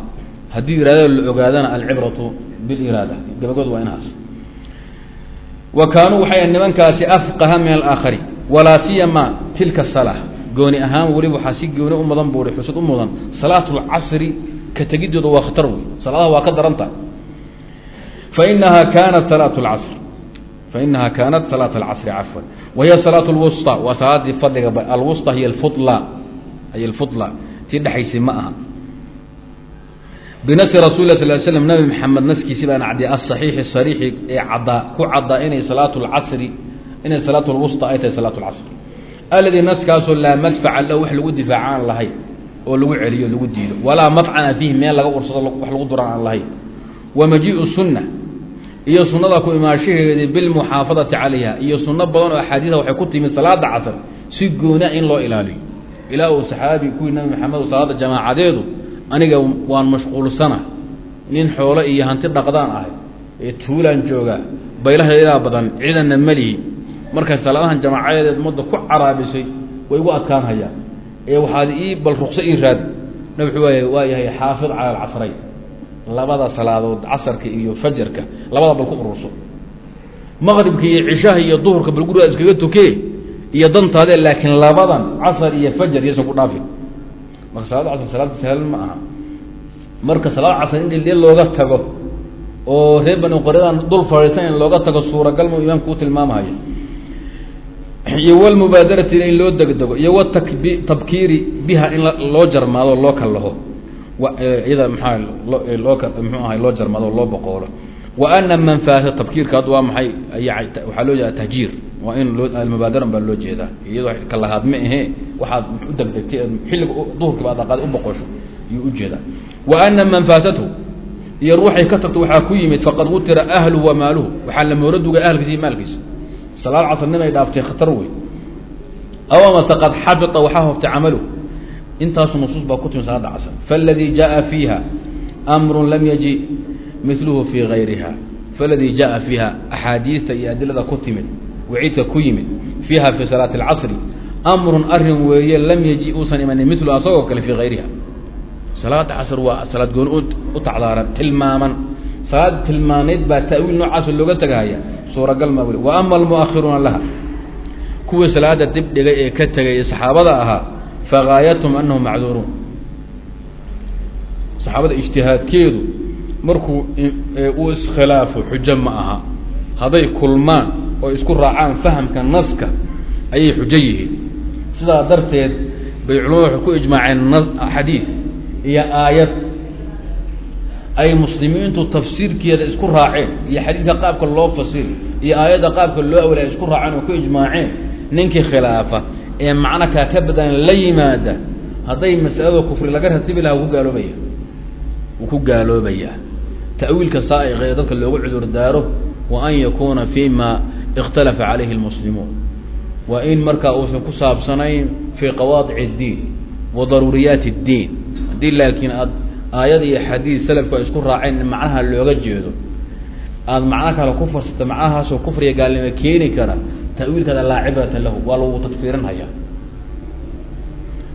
haddii iraadada la ogaadana alcibratu biliraada gabagabadu waa inaas wa kaanuu waxay nimankaasi afqaha min alaakhari walaa siyamaa tilka salaa gooni ahaan weliba waxaa si gooni u mudan buui xusud u mudan. Salaatulcasri ka tegidooda waa khatar wey salaadaha waa ka daran tahay. Fainahaa kaanat salaat lcasr fainahaa kaanat salaat alcasri cafwan. Wa hiya salaat waa salaadii fadliga alwusطa hiy ful hiy alfudla. Tii dhexaysay ma aha binasi rasul sal slm nabi maxamed naskiisi baan caddiya asaxiixi sariixi ee caddaa ku caddaa inay salaatu lcasri inay salaat lwusta ay tahay salaat lcasri alladii naskaasoo laa madfaca lahu wax lagu difaaca aan lahayn oo lagu celiyo lagu diido. Walaa mafcana fiihi meel laga ursado wax lagu duraan aan lahayn wa majiiu sunna iyo sunnada ku imaanshaheedii bilmuxaafadati calayha iyo sunno badan oo axaadiida waxay ku timid salaada casr si goona in loo ilaaliyo. Ilaa uu saxaabi kuwii nabi maxamed salaada jamaacadeedu aniga waan mashquulsana nin xoolo iyo hanti dhaqdaan ahay. Ee tuulaan joogaa baylaheedaa badan ciidanna melihi markay salaadahan jamaacadeed ummadda ku caraabisay way igu adkaanhayaan ee waxaad ii bal rukso ii raad. Nabi waay waa yahay xaafid cala alcasrayn labada salaadood casarka iyo fajarka labada bal ku ururso. Maqribka iyo cishaha iyo duhurka bal gurigaa iskaga tukee. Iyo dantaade laakiin labadan casar iyo fajar yaysan ku dhaafin marka salaada casr salaada sahlan ma aha. Marka salaada casr in dhildhil looga tago oo reer bani qoradan dul fadhiisan in looga tago suuragal mu imaamku u tilmaamahayo iyo walmubaadarati in loo degdego iyo watakbi tabkiiri biha in loo jarmaado loo kallaho iyada maxaa loo mxuu ahay loo jarmaado loo boqoolo. Wa ana man faata tabkiirka waa maxay? Waxaa loo jeeda tahjiir waa in loo baa loo jeedaa. Iyadoo kalahaad ma waaad udegdegtay xilliga duhurkiiba adaqaada uboqosho ayuu u jeedaa wa ana man faatatu iyo ruuxay ka tagto waxaa ku yimid faqad wutira ahluhu wa maaluhu. Waxaa la mooradugay ahlkiisa iyo maalkiisa. Salaad casarnimay dhaaftay khatar wey aw amase qad xabita waxaa hobtay camaluhu. Intaasu nusuus baa ku timi salaada casar. Faladii jaaa fiiha amru lam yaji miluhu fii gayriha faladii jaaa fiiha axaadiista iyo adilada ku timid waciidka ku yimid fiiha fii salaati اlcasri amrun arrin weeye lam yaji uusan imanin milu asagoo kale fii gayriha salaada casr waa salaad gooni u tacdaaran tilmaaman. Salaad tilmaanayd baa ta'wiil noocaasa looga tegahaya suuragal ma wa ama almuahiruuna laha. Kuwii salaada dib dhigay ee ka tegay saxaabada ahaa fagaayatum anahum macduuruun. Saxaabada ijtihaadkeedu markuu uu iskhilaafo xujo ma aha. Hadday kulmaan oo isku raacaan fahamka naska ayay xujo yihiin sidaa darteed bay culamadu waxay ku ijmaaceen xadiid iyo aayad. Ay muslimiintu tafsiirkeeda isku raaceen iyo xadiidka qaabka loo fasiri iyo aayadda qaabka loo awlay isku raaceen oo ku ijmaaceen ninkii khilaafa ee macno kaa ka badan la yimaada hadday masalada kufri laga ratibi lahaa wuu ku gaaloobaya wuu ku gaaloobayaa. Ta'wiilka saaiqa ee dadka loogu cudur daaro wa an yakuuna fi ma ikhtalafa calayhi lmuslimuun waa in markaa uusan ku saabsanayn fii qawaadic اddiin wa daruuriyaat اddiin haddii laakiin aad aayad iyo xadiid salafku ay isku raaceen in macnaha looga jeedo. Aada macno kale ku farsata macnahaasoo kufriga gaalnimo keeni kara tawiilkaada laa cibrata lahu waa lagu tadfiirinhaya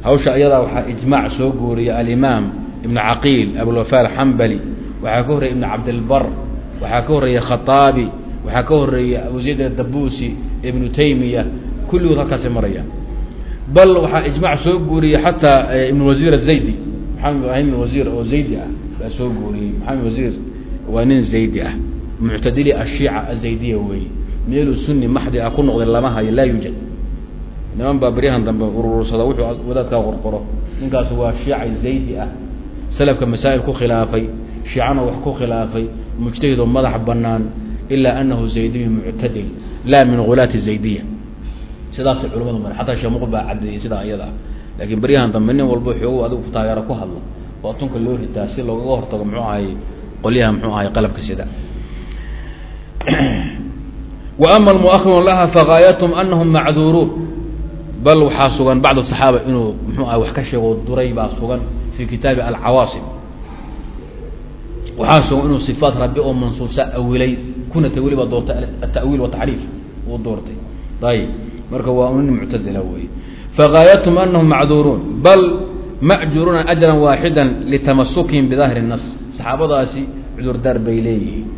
hawsha iyadaa waxaa ijmaac soo guuriya alimaam ibnu caqiil abulwafa alxambali waxaa ka horreeyay ibnu cabdilbar waxaa ka horreeyay khaaabi waxaa ka horreeyay abu zayd adabusi ibnu taymiya kulligood halkaasay marayaan. Bal waxaa ijmaac soo guuriyey xataa ibn wasiir azaydi maxamed ibrahim ibn wasiir oo zaydi ah baa soo guuriyey. Maxamed wasiir waa nin zaydi ah. Muctadili ashiica azaydiya weeye. Meeluu sunni maxdi ah ku noqday lama hayo laa yuujad niman baa beryahan dambe urursada wuxuu wadaadkaa qorqoro. Ninkaasi waa shiica zaydi ah. Salafka masaa'il ku khilaafay shiicana wax ku khilaafay mujtahidoo madax banaan ilaa anahu zaydiyu muctadil laa min hulaati zaydiya sidaasay culamadu mare xataa sheekh muqul baa caddeeyey sidaa iyada ah laakiin beryahan dambe nin walba xoogo adigu taageero ku hadlo. Oo tunka loo ritaa si loogaga hortago muxuu ahay qolyaha muxuu ahay qalabka sida. Wa ama laha fagaayatum anahum macduuruun bal waxaa sugan bacd asaxaaba inuu muxuu ahay wax ka sheego duray baa sugan fii kitaabi alcawaasim waxaa sugan inuu sifaat rabbi oo mansuusa awilay kuna tawili doortay atawiil wataxriif uu doortay. Ayib marka waa un muctadila wey fagaayathm anahum macduuruun bal macjuruuna ajran waaxida litamasukihim bidaahiri nas saxaabadaasi cudurdaar bay leeyihiin.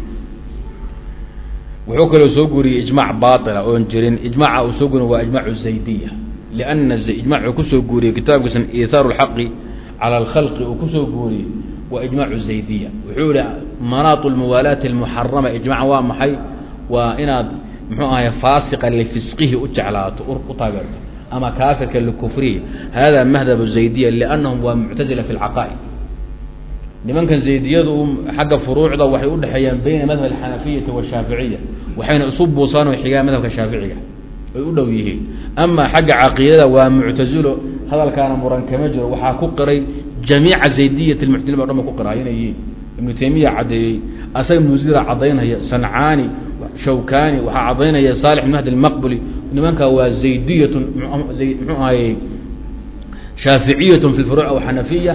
Wuxuu kaloo soo guriyey ijmac baaila oon jirin. Ijmaca uu soo guriy waa ijmac zaydiya lana ijmacu ku soo guuriyey kitaabkiisan iithaaru lxaqi cala alkhalqi uu ku soo guuriyey waa ijmacu zaydiya wuxuu yihi manaatu lmuwaalaati almuxarama ijmaca waa maxay? Waa inaad muxuu ahay faasiqa lifisqihi u jeclaato u taageerto. Ama kaafirka likufrihi hada madhab zaydiya liannahum waa muctazila fi lcaqaa'id nimankan zaydiyadu xagga furuucda waxay udhexeeyaan bayna madhab alxanafiyati washaaficiya waxayna isu buusaan oo xigaan madhabka shaaficiga ay u dhow yihiin. Ama xagga caqiidada waa muctazilo hadalkaana muran kama jiro. Waxaa ku qiray jamiica zaydiyat lmuctazila o dhan ba ku qiraa inay yihiin. Ibnu taymiya caddeeyey asaga ibnu zira caddaynaya sancaani shawkani waxaa caddaynaya saalix ibn mahdi almaqbuli nimankaa waa zaydiyatun muxuu ahayey shaaficiyatun fi lfuruuc aw xanafiya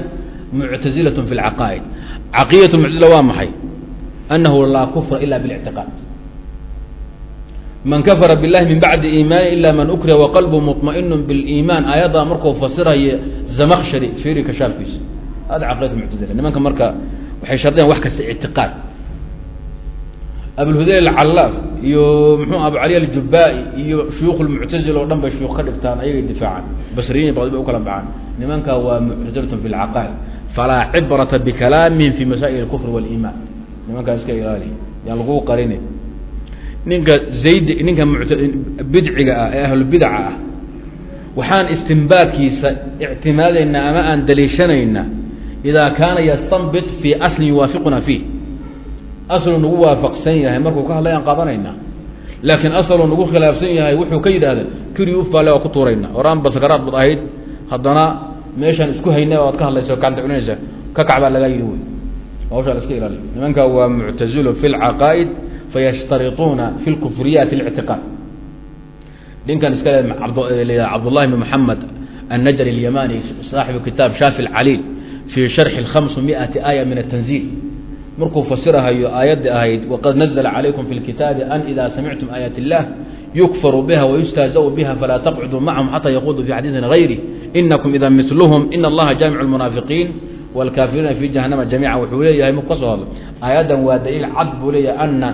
muctazilatun fi lcaqaa'id caqiidat muctazila waa maxay? Annahu laa kufra ila bilictiqaad man kafara biاllahi min bacdi iimaani ila man ukriha waqalbu muطmainu biliimaan aayaddaa markuu fasiraya zamakshari firi kashaafkiisa hada caqiidat muctazila nimanka marka waxay shardiyaan wax kasta ictiqaad abulhudayl alcallaaf iyo mxuu abu cali aljubaa-i iyo shuyuukh lmuctazila oo dhan bay shuyuuk ka dhigtaan ayagay difaacaan. Basriyin baqdi bay u kala baxaan. Nimanka waa muctazilatun fi lcaqaa'id falaa cibrata bikalaamihim fi masaa'il اkufr wاliimaan nimankaa iska ilaali. Yaan laguu qarini ninka zaydi ninka bidciga ah ee ahlulbidaca ah. Waxaan istimbaadkiisa ictimaadaynaa ama aan daliishanayna idaa kaana yastanbit fii aslin yuwaafiquna fiih aslu nagu waafaqsan yahay markuu ka hadlay aan qaadanaynaa laakiin asaluu nagu khilaafsan yahay wuxuu ka yidhaahda kiri ufaale waa ku tuurayna horaan ba sakaraad bad ahayd haddana meeshaan isku hayna oad ka hadlaysa gacanta cunaysa ka kac baa lagaa yidhi wey hawshaa la iska ilaaliy nimanka waa muctazilu fi lcaqaa'id fayashtarituuna fi lkufriyaati اlictiqaad ninkan iska le cabdullahi bn moxamed annajri اlyamani saaxibu kitaab shaafi اlcaliil fi sharxi اhamsu miati aaya min atanziil markuu fasirahayo aayaddii ahayd waqad nazla calaykum fi lkitaabi an ida samictum aayaat illah yukfaru biha wayustahzau biha falaa taqcuduu macahum xataa yaquuduu fi xadiiin gayri inakum ida miluhum ina allaha jaamicu lmunaafiqiin wاlkaafiriina fi jahanama jamiica wuxuu leeyahay marku ka soo hadlo aayaddan waa daliil cad buu leeyahay ana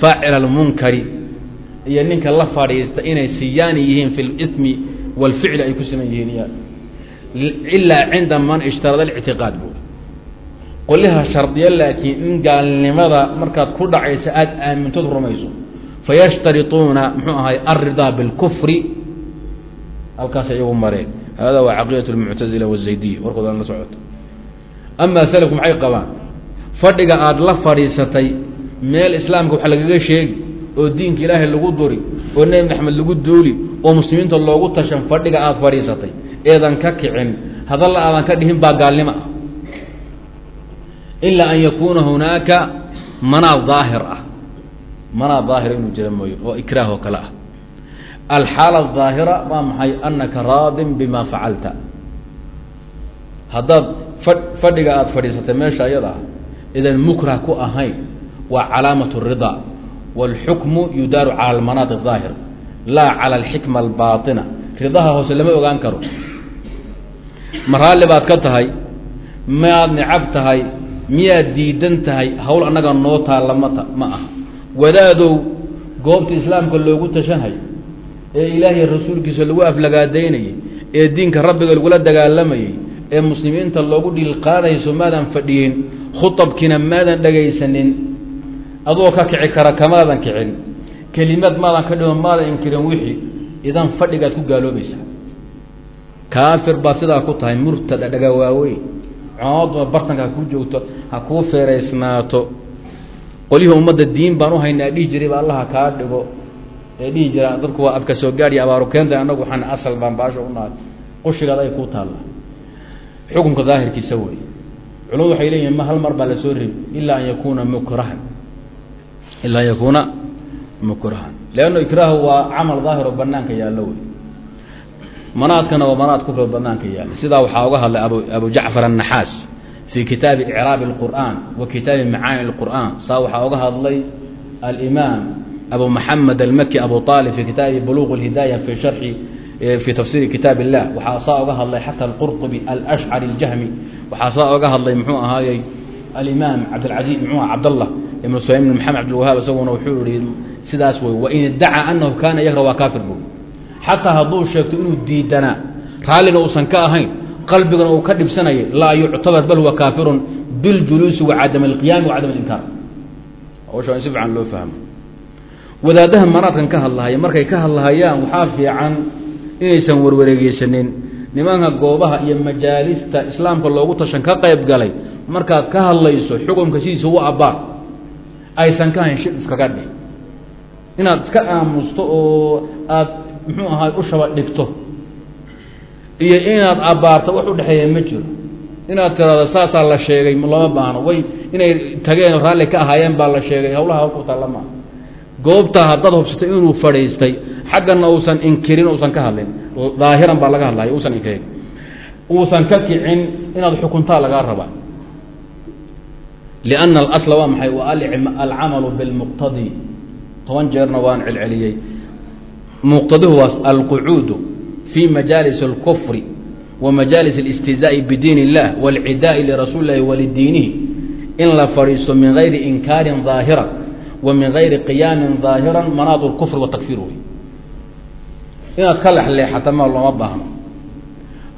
faacila almunkari iyo ninka la fadhiista inay siyaani yihiin fi limi wاlficli ay ku siman yihiin ilaa cinda man ishtarada اlictiqaad bu qoliha shardiya laakiin in gaalnimada markaad ku dhacaysa aada aamintood rumayso. Fayashtarituuna muxuu ahay alridaa bilkufri. Halkaas iyagu mareen hada waa caqiidat lmuctazila wazaydiya warkooda an la socoto amaa salafku maxay qabaan. Fadhiga aada la fadhiisatay meel islaamka wax lagaga sheegi oo diinka ilaahay lagu duri oo nebi maxamed lagu duuli oo muslimiinta loogu tashan fadhiga aada fadhiisatay. Eedan ka kicin. Hadalla aadan ka dhihin baa gaalnimo ah ilaa an yakuuna hunaaka manaa daahir ah manaa daahira inuu jira mooye oo ikraah oo kale ah alxaala ahaahira waa maxay anaka raadin bima facalta haddaad fa fadhiga aada fadhiisatay meesha ayada ah idan mukrah ku ahayn waa calaamat الridaa wاlxukmu yudaaru calى almanaat الظaahir laa calى alxikma albaaطina ridaha hoose lama ogaan karo ma raalli baad ka tahay maad necab tahay miyaad diidan tahay hawl annaga noo taalla mata ma aha. Wadaadow goobta islaamka loogu tashanhay ee ilaahay rasuulkiisa lagu aflagaadaynayay ee diinka rabbiga lagula dagaalamayay ee muslimiinta loogu dhiilqaadayso maadan fadhiyin khuabkiina maadan dhegaysanin adoo ka kici kara kamaadan kicin kelimad maadan ka dhigo maadan inkirin wixii idan fadhigaad ku gaaloobaysaa. Kaafir baad sidaa ku tahay murtada dhaga coodma bartanka ha kuu joogto ha kuu feeraysnaato qolyihii ummadda diin baan u haynaa dhihi jiray ba allaha kaa dhigo. Ee dhihi jira dadku waa abka soo gaadhiya abaaru anagu waxaan asal baan baasha u nahay. Qushigaad ay kuu taalla. Xukunka daahirkiisa wey. Culimadu waxay leeyihiin ma hal mar baa la soo rebi ilaa an yakuuna mukrahan. Ilaa an yakuuna mukrahan. Leanno ikraahu waa camal daahir oo banaanka yaallo wey manaadkana waa manaad kufri banaanka yaalla sidaa waxaa uga hadlay abu abu jacfar annaxaas fii kitaabi icraabi اlqur'an wa kitaabi macaani اlqur'an saa waxaa uga hadlay alimaam abu maxamed almaki abu aalib fi kitaabi buluq اlhidaaya fi sharxi fi tafsiri kitaab illah waxaa saa uga hadlay xata alqurطubi alashcari اljahmi waxaa saa oga hadlay muxuu ahaayey alimaam cabdilcaziz muxuu aha cabdallah ibnu sulaym ibn maxamed cabdilwahaab isaguna wuxuu yihi sidaas wey wain iddaca anahu kaana yakra waa kaafir bu xataa hadduu sheegto inuu diidanaa raallina uusan ka ahayn qalbigana uu ka dhibsanayay laa yuctabar bal huwa kaafirun biاljuluusi wa cadam اlqiyaami wa cadam اlinkaar hawsha in si fiican loo fahmo wadaadaha manaadkan ka hadlahaya markay ka hadlahayaan waxaa fiican inaysan warwareegeysanin nimanka goobaha iyo majaalista islaamka loogu tashan ka qayb galay markaad ka hadlayso xukumka sidiisa u abbaan aysan ka hayn shid iskaga dhih inaad iska aamusto oo aad muxuu ahaay u shaba dhigto. Iyo inaad abbaarto wax u dhexeeya ma jiro. Inaad tiraado saasaa la sheegay looma baahno. Way inay tageen raalli ka ahaayeen baa la sheegay hawlaha halku taalla maa goobtaa haddaad hubsatay inuu fadhiistay xaggana uusan inkirin uusan ka hadlin. Daahiran baa laga hadlaya uusan inkirin. Uusan ka kicin inaad xukuntaa lagaa rabaa. Lianna alasla waa maxay? Waa alcamalu bilmuqtadi. Toban jeerna waan celceliyey muqtadihu waa alqucuudu fii majaalis اlkufri wa majaalis اlistihzaa'i bidiin اllah wاlcidaa'i lirasuuli اllahi walidiinihi in la fadhiisto min gayri inkaarin ظaahira wa min gayri qiyaamin ظaahira manaad اlkufr watakfir wey inaad ka lexleexata ma looma baahno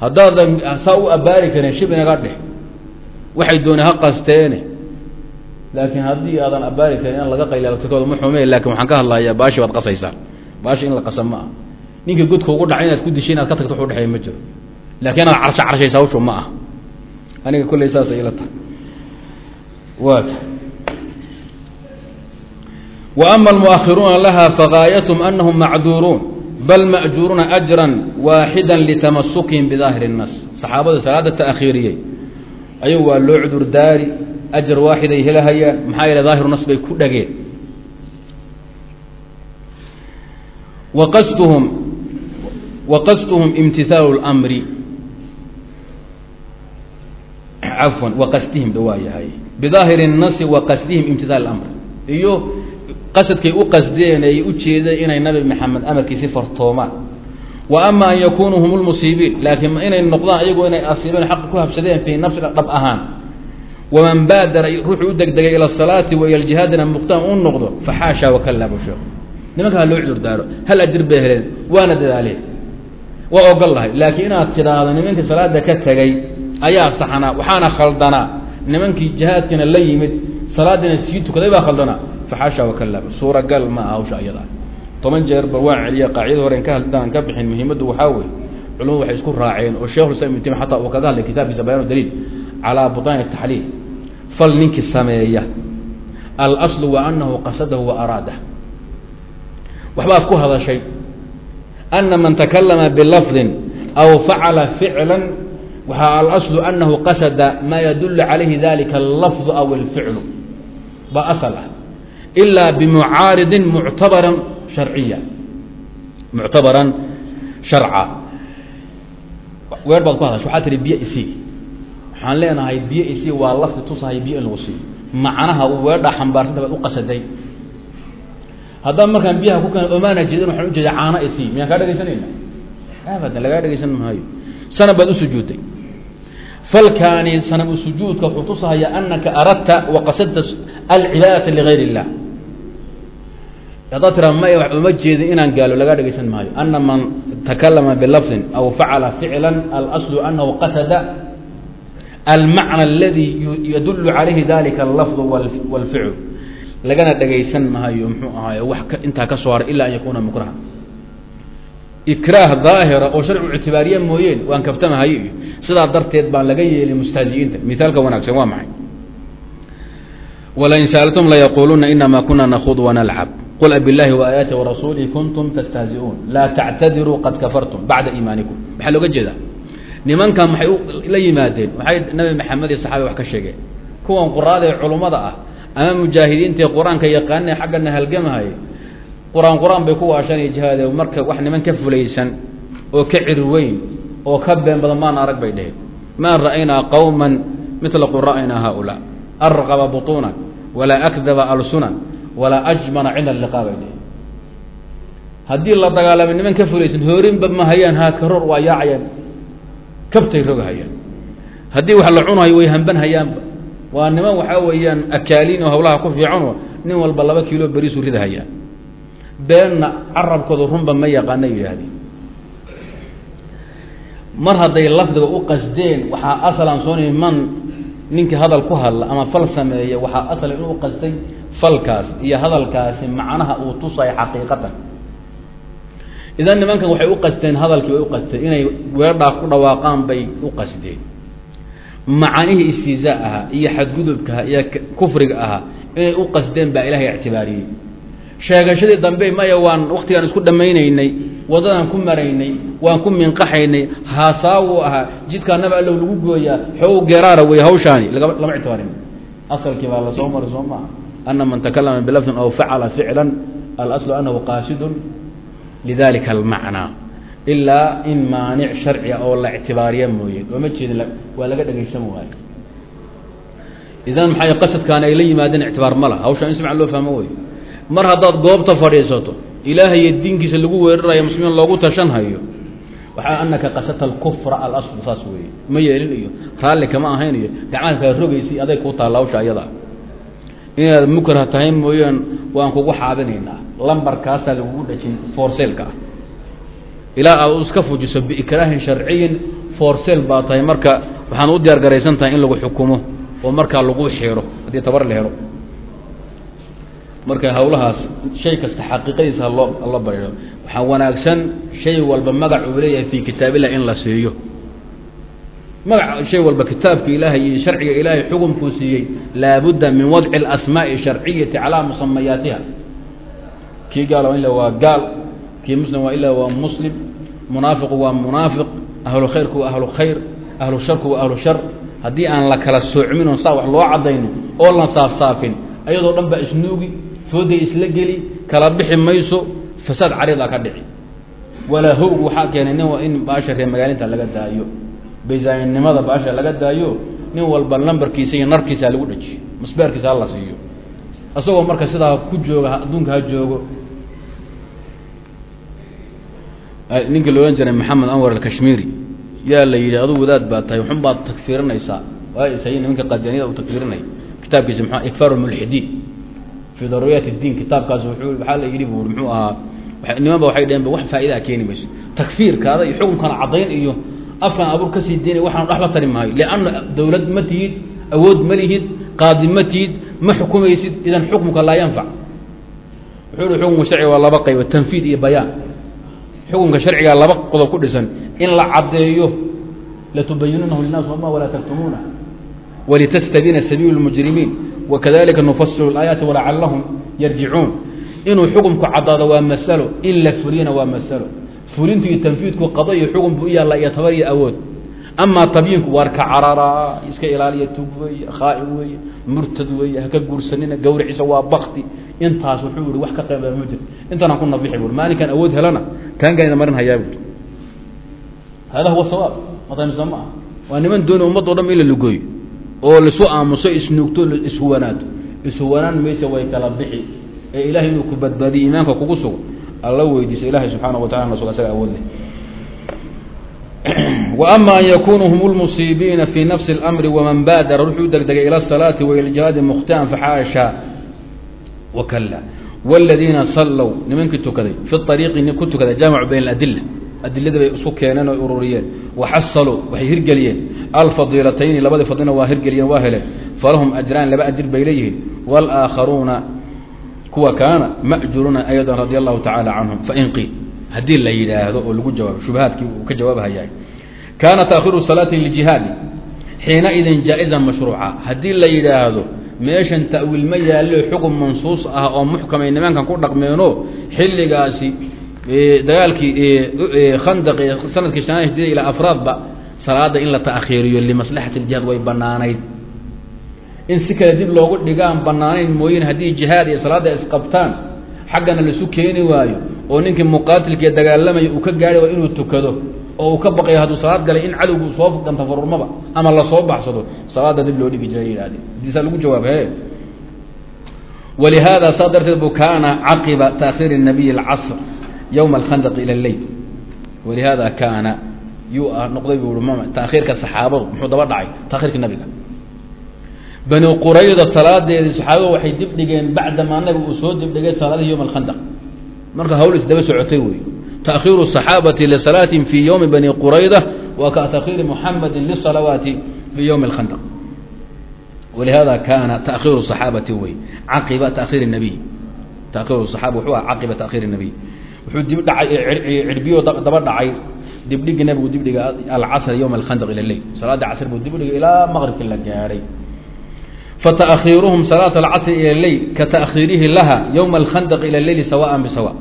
haddaadan saa u abbaari karin shib inaga dhex waxay dooneen ha qasteene laakiin haddii aadan abbaari karin in laga qaylaltikooda ma xume lakin waxaan ka hadlayaa baashi baad qasaysaa baashi in la qasa ma ah ninka godka ugu dhacay inaad ku dishay inaad ka tagto wax udhexeeya ma jiro. Laakiin inaad carsho carshaysa hawshu ma ah aniga kolley saas ila tahay. Wa wa ama almuakhiruuna laha fagaayathm anahum macduuruun bal ma'juuruuna ajran waaxida litamasukihim bidaahiri الnas saxaabada salaada ta'khiiriyey. Ayagu waa loo cudur daari ajar waaxid ay helahayaan maxaa yeele daahiru waqasduhum imtiaalu mri cafwan waqasdihim dhawaa yahay bidaahiri nasi waqasdihim imtiaal amr iyo qasadkay u qasdeen ay u jeedeen inay nabi maxamed amarkiisi fartoomaan wa ama an yakunuu hum lmusiibiin laakiin inay noqdaan ayagu inay asiibeen xaqa ku habsadeen fii nafsiga dhab ahaan waman baadara ruuxuu u degdegay ila asalaati wa ila jihaadina muqtaan u noqdo faxaasha wakallaa busheekh nimanka ha loo cudur daaro hal ajir bay heleen waana dadaaleen. Waa ogol lahay laakiin inaad tidhaahdo nimankii salaada ka tegay ayaa saxnaa waxaana khaldanaa nimankii jihaadkina la yimid salaadiina sii tukaday baa khaldanaa faxaasha wakallaa suuragal ma aha hawsha ayada toban jeer bal waan celiya qaacidada hore ka hadaan ka bixin muhiimaddu waxaa weeye. Culimadu waxay isku raaceen oo sheikhulislam ibn taymiya xataa uu kaga hadlay kitaabkiisa bayaan daliil calaa buطaani taxliil fal ninkii sameeya alaslu wa anahu qasadahu wa araadah waxbaad ku hadashay ana man takalama bilafdin aw facala ficla waxaa alaslu anahu qasada maa yadulu calayhi dalika allafdu aw alficlu. Ba asal ah. Ilaa bimucaaridin muctabaran sharciya. Muctabaran sharca. Weer ku hadasha waxaa tihi biyo isii waxaan leenahay biyo isii waa lafdi tusahay biyo in lagu siiyo. Macnaha uu weedhaa xambaarsanta baad u qasaday haddaan markaan biyaha ku keen omaana jeedin waxaan ujeeda caano isii miyaan kaa dhegaysanayna abadan lagaa dhegaysan maayo. Sanab baad u sujuudday falkaani sanab sujuudka wuxuu tusahaya anaka aradta waqasadta alcibaadata ligayr اllah haddaad tiraa wax uma jeedin inaan gaalo lagaa dhegaysan maayo. Ana man takalama bilafdin aw facala ficla alaslu anahu qasada almacna aladi yadulu calayhi dalika allafdu wاlficlu lagana dhegaysan maayo mxuu ahaay wax intaa ka soo haray ila an yakuna mukraha ikraah daahira oo sharcigu ictibaariye mooyeen waan kaftamahayo iyo sidaa darteed baan laga yeelin mustahzi'iinta mithaalka wanaagsan waa maxay? Wlain saaltum layaquuluna inama kuna nakud wanalcab qul abiاllahi waaayaati warasuulihi kuntum tastahzi'uun. Laa tactadiruu qad kafartum bacda iimaanikum. Maxaa looga jeedaa? Nimankan maxay la yimaadeen? Waxay nabi maxamed iyo saxabi wax ka sheegeen? Kuwan quraada culummada ah ama mujaahidiinta ee qur'aanka yaqaana xaggana halgamahaya qur'aan qur'aan bay ku waashanaya jihaade marka wax niman ka fulaysan oo ka cir weyn oo ka been badan maan arag bay dheheen maa ra'aynaa qawma mila qura'ina haulaa arqaba buطuunan walaa akdaba alsunan walaa ajmana cinda liqaa bay dheheen haddii la dagaalamay niman ka fulaysan hoorinba ma hayaan haa karoor waa yaacayaan kabtay rogahayaan haddii wax la cunayo way hamban hayaanba waa niman waxaa weeyaan akaaliin oo hawlaha ku fiicanoo nin walba laba kiilo beriisu rida hayaan beenna carabkooda runba ma yaqaana yidhaahdeen. Mar hadday lafdiga u qasdeen waxaa asalan sooni man ninkii hadal ku hadla ama fal sameeya waxaa asal inuu qastay falkaas iyo hadalkaasi macnaha uu tusayo xaqiiqatan. Idan nimankan waxay u qasteen hadalkii bay u qasteen inay weedhaa ku dhawaaqaan bay u qasdeen macaanihii istihzaa ahaa iyo xadgudubka ahaa iyo kufriga ahaa inay u qasdeen baa ilahay ictibaariyey. Sheegashadii dambe maya waan waktigaan isku dhamaynaynay waddadaan ku maraynay waan ku minqaxaynay haasaawu ahaa jidkaa naba allow lagu gooyaa xoog geraara wey hawshaani lama ictibaarin. Asalkii baa la soo maray soo maaha ana man takalama bilafdin aw facala ficlan alaslu anahu qaasidun lidalika almacnaa ilaa in maanic sharciga oo la ictibaariya mooye. Looma jeedin waa laga dhegaysan waayo idan maxay qasadkaani ay la yimaadeen ictibaar ma laha. Hawshaa in si fiican loo fahmo wey mar haddaad goobta fadhiisato ilaahay iyo diinkiisa lagu weerarayo muslimiin loogu tashan hayo waxaa anaka qasata alkufra alaslu saas weeye. Ma yeelin iyo raalli kama ahayn iyo gacmaad kala rogaysa aday kuu taalla hawsha iyada inaad mukrah tahay mooyaan waan kugu xaabinaynaa. Lambarkaasaa lagugu dhajin forseelka ah ilaa aad iska fujiso biikraahin sharciyin forsel baa tahay. Marka waxaan u diyaar garaysan tahay in lagu xukumo oo markaa lagu xiro haddii tabar la helo. Marka hawlahaas shay kasta xaqiiqadiisa haloo haloo bariiro waxaa wanaagsan shay walba magac uu leeyahay fi kitaabillah in la siiyo. Magac shay walba kitaabka ilaahay iyo sharciga ilaahay xukumkuu siiyey laabudda min wadci اlasmaaءi sharciyati calaa musamayaatiha kii gaal waa ila waa gaal kii muslim waa ila waa muslim munaafiqu waa munaafiq ahlu khayrku waa ahlu khayr ahlu sharku waa ahlu shar. Haddii aan la kala soocmin oon saa wax loo cadayno oo la saafsaafin ayadoo dhan baa isnuugi fooday isla geli kala bixi mayso fasaad caridaa ka dhici. Walaa howg waxaa keenay nin in baasha reer magaalinta laga daayo. Baysaanimada baasha laga daayo nin walba lambarkiisa iyo narkiisa lagu dhajiyo masbeerkiisa hala siiyo. Isagoo marka sidaa ku jooga adduunka ha joogo ninka la odhan jiray maxamed anwar alkashmiri yaa la yidhi aduu wadaad baa tahay waxun baad takfiirinaysaa. Waa ishay nimanka qadiyaniyada u takfiirinaya kitaabkiisa mxua ikfaaru mulxidiin fii daruuriyaat اdiin kitaabkaas waxaa la yidhi bu muxuu ahaa niman ba waxay dhaheen ba wax faa'idaa keeni mayso. Takfiirkaada iyo xukunkana caddayn iyo afkan abuur ka sii deynay waxaan waxba tari maayo lianna dawlad ma tihid awood ma lihid qaadi ma tihid ma xukumaysid idan xukmuka laa yanfac. Wuxuu hi xukunka sharciga waa laba qaybo tanfiid iyo bayaan xukunka sharcigaa laba qodob ku dhisan in la caddeeyo latubayinunahu linaas wama walaa taktumuuna walitastabiina sabiilu اlmujrimiin wakadalika nufasilu اlaayaati walacalahum yarjicuun inuu xukumku caddaado waa masalo in la fuliyana waa masalo. Fulintu iyo tanfiidku qado iyo xukun buu u yaalla iyo tabar iyo awood. Amaa tabyiinku waar ka cararaa iska ilaaliya tug weeye khaa'in weeye murtad weeye haka guursanina gawriciisa waa bakti intaas wuxuu ihi wax ka qayba ma jirto intaanaan ku nabixi bui maalinkaan awood helana kaanganina marin hayaa buui hada huwa sawaab mataynusa ma ah waa niman dooni ummaddo dham in la lugoyo oo laisu aamuso isnuugto ishuwanaato ishuwanaan mayse way kala bixi ee ilahay inuu ku badbaadiyo iimaanka kugu sugo alla weydiiso ilahay subxaana wa tacala na suga asaga awood leh وأma an yakunuu hm اlmusiibiina fii nafsi اlأmri waman baadara wuxuu degdegay ilى الصalaaةi wailjihaadi mukhtian faxaasha wakalla wladiina sallow nimankii tukaday fi ariiqi ku tukaday jaamicu bayn adila adilada bay isku keeneen oy ururiyeen waxasaluu waxay hirgeliyeen alfadiilatayni labadii fadlina waa hirgeliyeen waa heleen falahum ajraan laba ajir bay leeyihiin wاlaakharuuna kuwa kaana maأjuruuna ayda radi allahu tacaala canhum fain qiil haddii la yidhaahdo oo lagu jawaabo shubahaadkii uu ka jawaabhayaay kaana taakhiru salaati lijihaadi xiina idin jaa-izan mashruuca haddii la yidhaahdo meeshan ta'wiil ma yaallo xukun mansuus ah oo muxkamay nimankan ku dhaqmeeno. Xilligaasi dagaalkii khandaqi sannadkii shanaa hijriyada ilaa afraadba salaada in la ta'khiiriyo limaslaxati ljihaad way banaanayd in si kale dib loogu dhigaan banaanayn mooyeen haddii jihaad iyo salaadda isqabtaan xaggana laisu keeni waayo oo ninkii muqaatilkii dagaalamaya uu ka gaari waa inuu tukado oo uu ka baqayo hadduu salaad galay in cadowgu soo dhanta farurmaba ama lasoo baxsado salaada dib loo dhigi jiray yidhahdeen hadiisaa lagu jawaab he walihaada saa darteed bu kaana caqiba taakhiiri الnabiy اlcasr ywma alkhandaq ila اleyl walihaada kaana yuu noqday bu i taakhiirka saxaabadu muxuu daba dhacay takhirka nabiga bani qurayda salaadeedii saxaabadu waxay dib dhigeen bacdamaa nabiga uu soo dib dhigay salaadihii yowma alkhandaq marka hawl isdaba socotay wey taakhiiru الصaxaabati lisalaatin fi ywmi bani qurayda wa ka takhiiri muxamadi lisalawaati fi ywmi اlkhandaq walihaada kaana taakhiiru صaxaabati wey caqiba taakhiir الnabiy taakhiru صaxaaba wuxuu ah caqiba taakhiir الnabiy wuxuu dib dhacay cirbiyo daba dhacay dibdhigi nabigu dibdhiga alcasr ywma alkhandq ila leyl salaada casr buu dibdhigay ilaa maqribki la gaadhay fata'khiiruhum salaat alcasri ila leyl ka ta'khiirihi laha ywma alkhandq ila leyli sawaan bisawa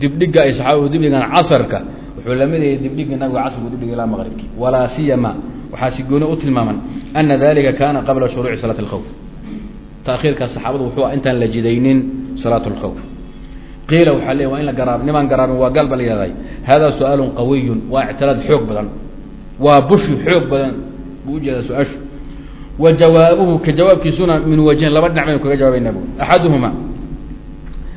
dibdhiga ay saxaabadu dibdhigaan casarka wuxuu la mid yahay dibdhigii nabiga casrku dibdhigay ilaa maqribki walaa siyama waxaa si gooni u tilmaaman ana dalika kana qabla shuruuci salaat اlkhawf taakhiirkaas saxaabadu wuxuu intaan la jidaynin salaat اlkhawf qiila waxaa leey waa in la garaab nimaan garaabin waa gaal la yihahday hada su'aalun qawiyun waa ictiraad xoog badan waa bushi xoog badan buu u jeedaa su'aashu. Wa jawaabuhu ka jawaabkiisuna min wajhin laba dhinac baynu kaga jawaabayna bu axaduhuma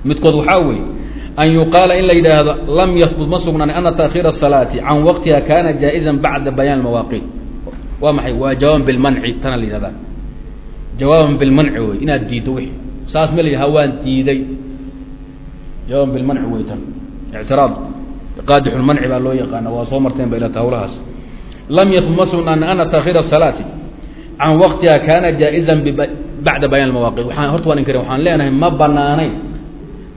midkood waxaa weeye an yuqaala in la yidhaahdo lam yahbut ma sugnaan ana taakhiira asalaati can waqtiha kaana jaa-izan bacda bayaan mawaaqiit waa maxay waa jawaaban bilmanci tana la yihahdaa jawaaban bilmanci wey inaad diiddo wixi saas ma la waan diiday jawaaban bilmanci wey tan ictiraad qaadixulmanci baa loo yaqaana waa soo marteen ba ilata hawlahaas lam yahbut ma sugnaan ana taakhiira asalaati can waqtiha kaana jaa-izan bayaan mawaaqiit waaan horta waan inkari waxaan leenahay ma banaanayn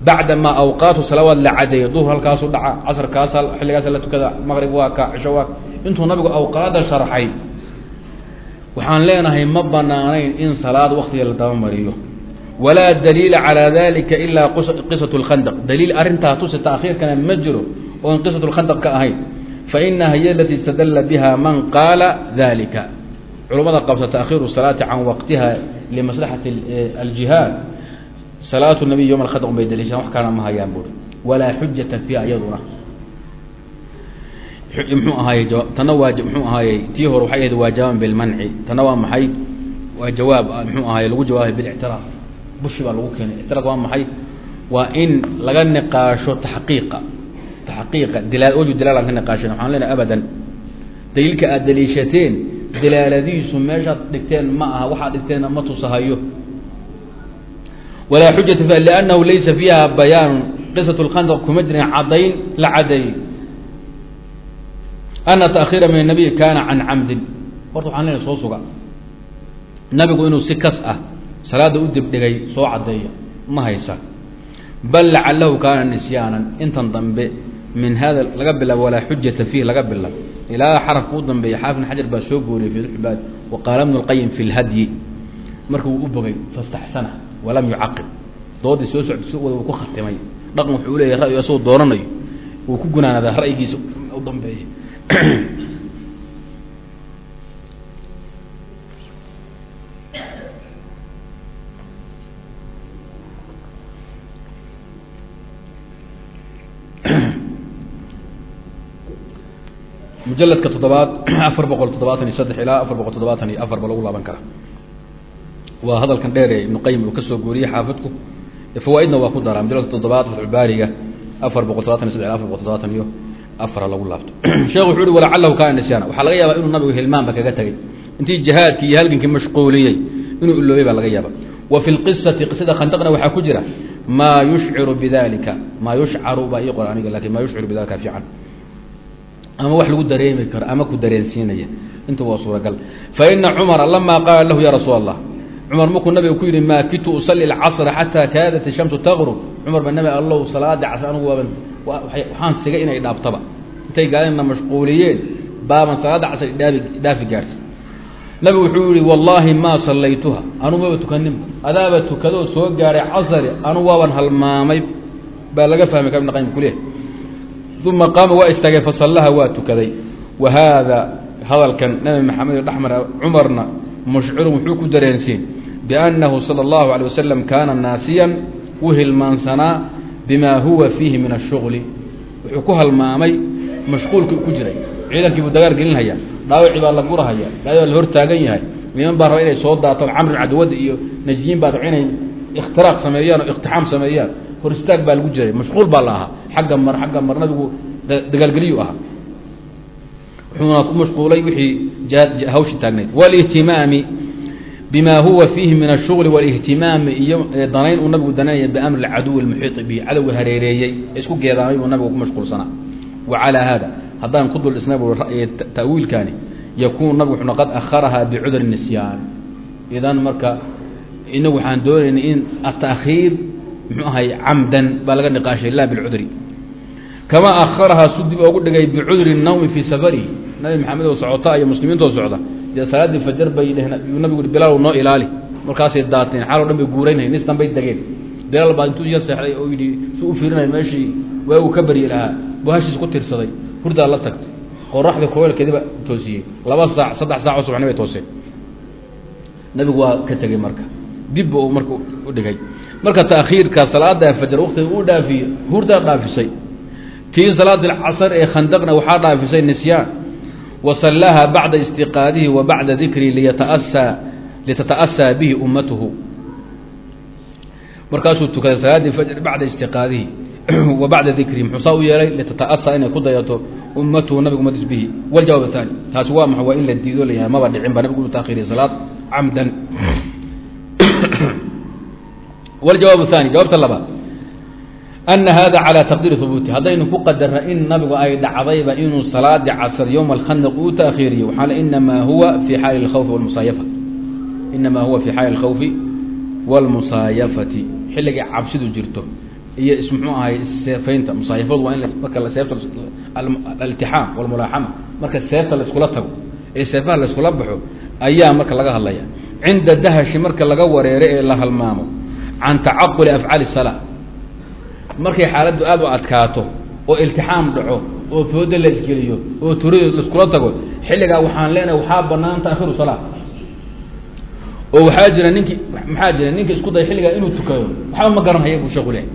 bacda ma awqaatu salawaad la cadeeyo duhr halkaasu dhaca casrkaas xilligaas la tukada maqrib waa ka cisho waa intuu nabigu awqaada sharxay waxaan leenahay ma banaanayn in salaad waktiga la dabamariyo walaa daliila calaa dalika ilaa qisat اlkhandq daliil arrintaa tusi taakhiirkana ma jiro oon qisat اlkhandq ka ahayn fainaha hiy alati istadala biha man qaala dalika culumada qabta taakhiiru salaati can waqtiha limaslaxati aljihaad salaatu nabiy yowma alkhadq bay daliishaan wax kaana ma hayaan buuri. Walaa xujata fiiha iyaduna. Mxuu ahaaye tana waa mxuu ahaayey tii hore waxay ahayd waa jawaaban bilmanci tana waa maxay? Waa jawaab mxuu ahaaye lagu jawaabay bilictiraaf bushi baa lagu keenay. Ictiraaf waa maxay? Waa in laga niqaasho taxqiiqa. Taxqiiqa dilaa waju dilaalaan ka niqaashan waxaan leenahay abadan. Daliilka aad daliishateen dilaaladiisu meeshaad dhigteen ma aha waxaad dhigteen ma tusahayo walaa xujata fiha liannahu laysa fiiha bayaanu qisat lkhandaq kuma jirin caddayn la cadeeyey ana taakhiira min الnabiy kana can camdin horta waxaan leenahay soo suga nabigu inuu si kas ah salaada u dibdhigay soo caddeeya ma haysa bal lacalahu kaana nisyaanan intan dambe min hada laga bilaabo walaa xujata fiih laga bilaabo ilaa xarafka u dambeeya xaafin xajar baa soo gooriyey fi baad wa qaala bnu اlqayim fi اlhadyi marka wuu u bogay faاstaxsana walam yucaqib. Doodii soo socda si wada uu ku khatimay dhaqan wuxuu leeyahy ra'yu asagoo dooranayo. Wuu ku gunaanadaa ra'yigiisa u dambeeya mujaladka toddobaad afar boqol toddobaatan iyo saddex ilaa afar boqol toddobaatan iyo afar ba lagu laaban karaa waa hadalkan dheer ee ibnu qayim uu ka soo gooriyey xaafidku fawaaidna waa ku daraa mujaladka toddobaad fatxulbaariga afar boqol todobatan iyo saddex afar boqol todobatan iyo afara lagu laabto. Sheekh wuxuu uhi walacalahu kaana nisyaana waxaa laga yaabaa inuu nabigu hilmaanba kaga tegey intii jihaadkii iyo halgankii mashquuliyey inuu iloobay baa laga yaaba wa fi lqisati qisada khandaqna waxaa ku jira maa yushciru bidalika maa yushcaru baa ii qor aniga laakiin maa yushciru bidalika fiican. Ama wax lagu dareemi karo ama ku dareensiinaya. Inta waa suuragal. Faina cumara lama qaala lahu ya rasuul allah cumar markuu nabiga ku yidhi maa kitu usali lcasra xataa kaadat ishamsu taqrub cumar ba nabi allow salaada casr anigu waaban. Waxaan sigay inay dhaaftaba intay gaalina mashquuliyeen. Baaban salaada casr dhaabi dhaafi gaartay. Nabigu wuxuu yihi wallaahi maa sallaytuha. Anugu maba tukaninba adaaba tukadoo soo gaaray casri anugu waaban halmaamay. Baa laga fahmay ka ibn qaym kuleh uma qaama waa istaagay fasallaha waa tukaday. Wa haada hadalkan nabi maxamed dhexmar cumarna mushcirun ku dareensiin biannahu sala allahu alay wasalam kaana naasiyan u hilmaansanaa bima huwa fiihi min ashugli wuxuu ku halmaamay mashquulkii ku jiray ciidankii buu dagaal gelinhaya dhaawacii baa la gurahaya gaadi baa la hor taagan yahay niman baa raba inay soo daataan camrin cadawada iyo najdiyiin baa raba inay ikhtiraaq sameeyaan oo iqtixaam sameeyaan hor istaag baa lagu jiray mashquul baa la ahaa xagga mar xagga mar nabigu dagaalgeliyu ahaa wuxuuna ku mashquulay wixii hawshi taagnayd wاlاhtimaami bima huwa fiihi min الshغل wاlاhtimaami iyo danayn uu nabigu danaynaya bamri اcaduw اmuxiiطi bihi cadowga hareereeyey isku geedaamay buu nabigu ku mashquulsanaa wa calىa hada haddaan ku dul dhisnay bu ta'wiilkani yakunu nabigu wuxuna qad akharaha bicudri nisyaan idan marka inagu waxaan doonaynay in atakhiir muxuu ahay camdan baa laga niqaashay la bilcudri kama akharahaa su dib oogu dhigay bicudri nawmi fii safarihi nabi maxamed oo socota iyo muslimiintoo socda dee salaaddii fajar bay yuu nabigu bilaal noo ilaali. Markaasay daateen xaaloo dhan bay guuraynahay nistan bay degeen bilaal baa intuu yar seexday oo yidhi su u fiirinay meeshii waagu ka baryi lahaa buu hashiis ku tirsaday hurdaa la tagtay. Qoraxda kuleelkeediba toosiyey. Laba saac saddex saacoo subaxni bay tooseen. Nabigu waa ka tegey marka. Dibba uu marka u dhigay. Marka taakhiirka salaada fajar waktiga uu dhaafiye hurdaa dhaafisay. Tii salaad casr ee khandaqna waxaa dhaafisay nisyaan wa sallaha bacda istiqaadihi wa bacda dikrihi liyataasaa litata'asaa bihi ummatuhu. Markaasuu tukaday salaaddii fajr bacda istiqaadihi wa bacda dikrihi muxuu saa u yeelay litata'asaa inay ku dayato ummatuhu nabigu umadis bihi waljawaab athani taasi waa maxa waa in la diido layahay maba dhicin ba nabigu inu taakhiiriya salaad camdan. Wljawaab athani jawaabta labaad ana hada calى taqdiiri hubuuti haddaynu ku qadarna in nabigu ay dhacdayba inuu salaadii casr yowma alkhandaq uu taakhiiriyo waxaa inamaa huwa fi xaali اlkhawfi wاlmusaayafa inamaa huwa fi xaali اlkhawfi wاlmusaayafati xilligay cabsidu jirto iyo is muxuu ahay seefaynta musaayafadu waa in marka seefta altixaam wاlmulaaxama marka seefta laiskula tago ee seefaha laiskula baxo ayaa marka laga hadlaya cinda dahashi marka laga wareero ee la halmaamo can tacaquli afcaali الsalaa markay xaaladdu aada u adkaato oo iltixaam dhaco oo fooda la isgeliyo oo turida laiskula tago xilligaa waxaan leenahay waxaa banaan taakhiru salaa oo waxaa jira ninkii maxaa jira ninka isku daya xilligaa inuu tukado waxba ma garanhaya buu sheeku lehay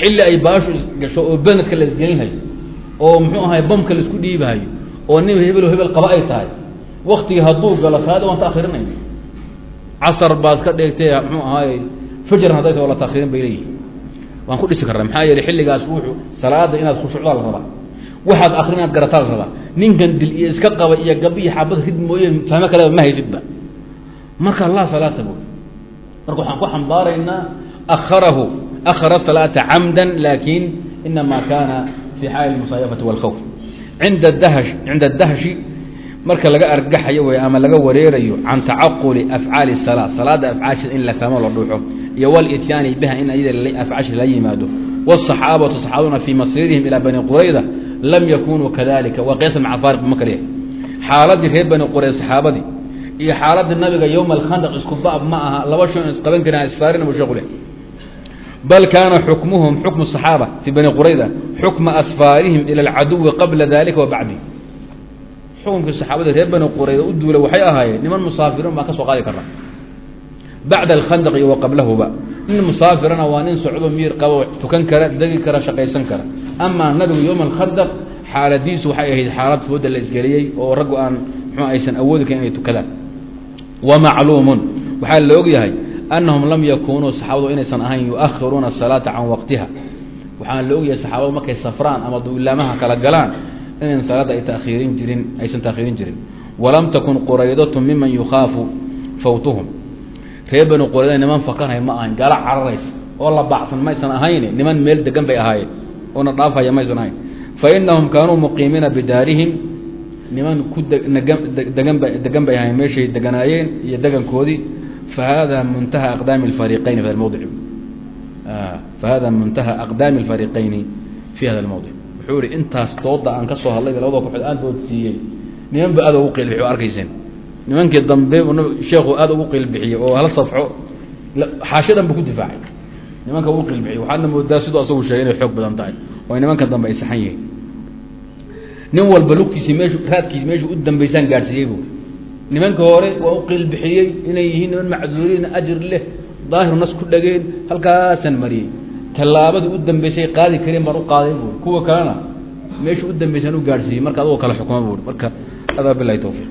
xilli ay baashu isgasho oo benedka la isgelinhayo oo muxuu ahay bamka la isku dhiibahayo oo nin hebelo hebel qaba ay tahay waktigii hadduu galo salaada waan taakhirinayna casar baad ka dheegtay muxuu ahaay fajran hadday ta waa la taakhirin bay leeyihiin waan ku dhisi karna maxaa yeeley xilligaas wuxuu salaada inaad khushuucdaa la rabaa. Waxaad akrin inaad garataa la rabaa. Ninkan dil iyo iska qaba iyo gab iyo xabad rid mooye fahmo kaleba ma haysidba marka laa salaata bu marka waxaan ku xambaaraynaa akharahu akhara salaata camdan laakin inama kana fi xaali musaayafati wاlkhawf inda dahash cinda dahshi marka laga argaxayo wey ama laga wareerayo can tacaquli afcaali salaa salaada afcaasheeda in la fahmo la dhuuxo iyo wlityaani biha in ayada afcaasha la yimaado wاصaxaabatu saxaabaduna fii masirihim ilaa bani qurayda lam yakunuu kadalika waa qiyaasan maca faariq ma kaliya xaaladii reer bani qurayd saxaabadii iyo xaaladii nabiga yowma alkhandaq isku baab ma aha laba shay on isqaban karin issaarin bu sheeku leh bal kaana xukmuhum xukmu الصaxaaba fii bani qurayda xukma asfaarihim ilى اlcaduwi qabla dalika wa bacdi xukumkii saxaabada reer bani qurayda u duula waxay ahaayeen niman musaafiriin baan ka soo qaadi karna bacda alkhandaq iyo wa qablahuba nin musaafirana waa nin socdo miir qabo tukan kara degi kara shaqaysan kara amaa nabigu yowma alkhandaq xaaladiisu waxay ahayd xaalad fooda la isgeliyey oo raggu aan muxuu aysan awoodi karin inay tukadaan wa macluumun waxaa la og yahay annahum lam yakunuu saxaabadu inaysan ahayn yuakhiruuna asalaata can waqtiha waxaana la ogyahay saxaabadu markay safraan ama duulaamaha kala galaan inayn salaadda ay taakhiirin jirin aysan taakhiirin jirin walam takun quraydatu miman yukhaafu fawtuhum bani qurayda niman fakanhay ma ahayn gaala cararaysa oo la baacsan maysan ahayn niman meel degan bay ahaayeen oona dhaafhaya maysan ahayn. Fa inahum kaanuu muqiimiina bidaarihim niman ku degan degan bay ahayn meeshay deganaayeen iyo degankoodii. Fa hada muntaha aqdaami alfariiqayni fi hada mawdic hada muntaha aqdaami alfariiqayni fi hada almawdic. Wuxuu ihi intaas dooda aan ka soo hadlay labada kooxood aan dood siiyey niman ba aada ugu qiilbixi o arkayseen nimankii dambe sheekhu aada ugu qiilbixiyey oo hal safxo xaashi dhan bu ku difaacay. Nimanka ugu qiilbixiyey waxaadna moodaa siduu asagu sheegay inay xoog badan tahay oo nimankan dambe ay saxan yihiin. Nin walba lugtiisii meeshu raadkiisi meeshuu u dambaysaan gaadhsiiyey buui nimanka hore waa u qiilbixiyey inay yihiin niman macduuriin ajir leh daahiru nas ku dhageen halkaasaan mariyey. Tallaabadii u dambaysay qaadi kareen baan u qaaday buui kuwa kalena meeshuu u dambaysaan u gaadhsiiyey marka adagoo kale xukuma buui marka adaa bilahi tawfiiq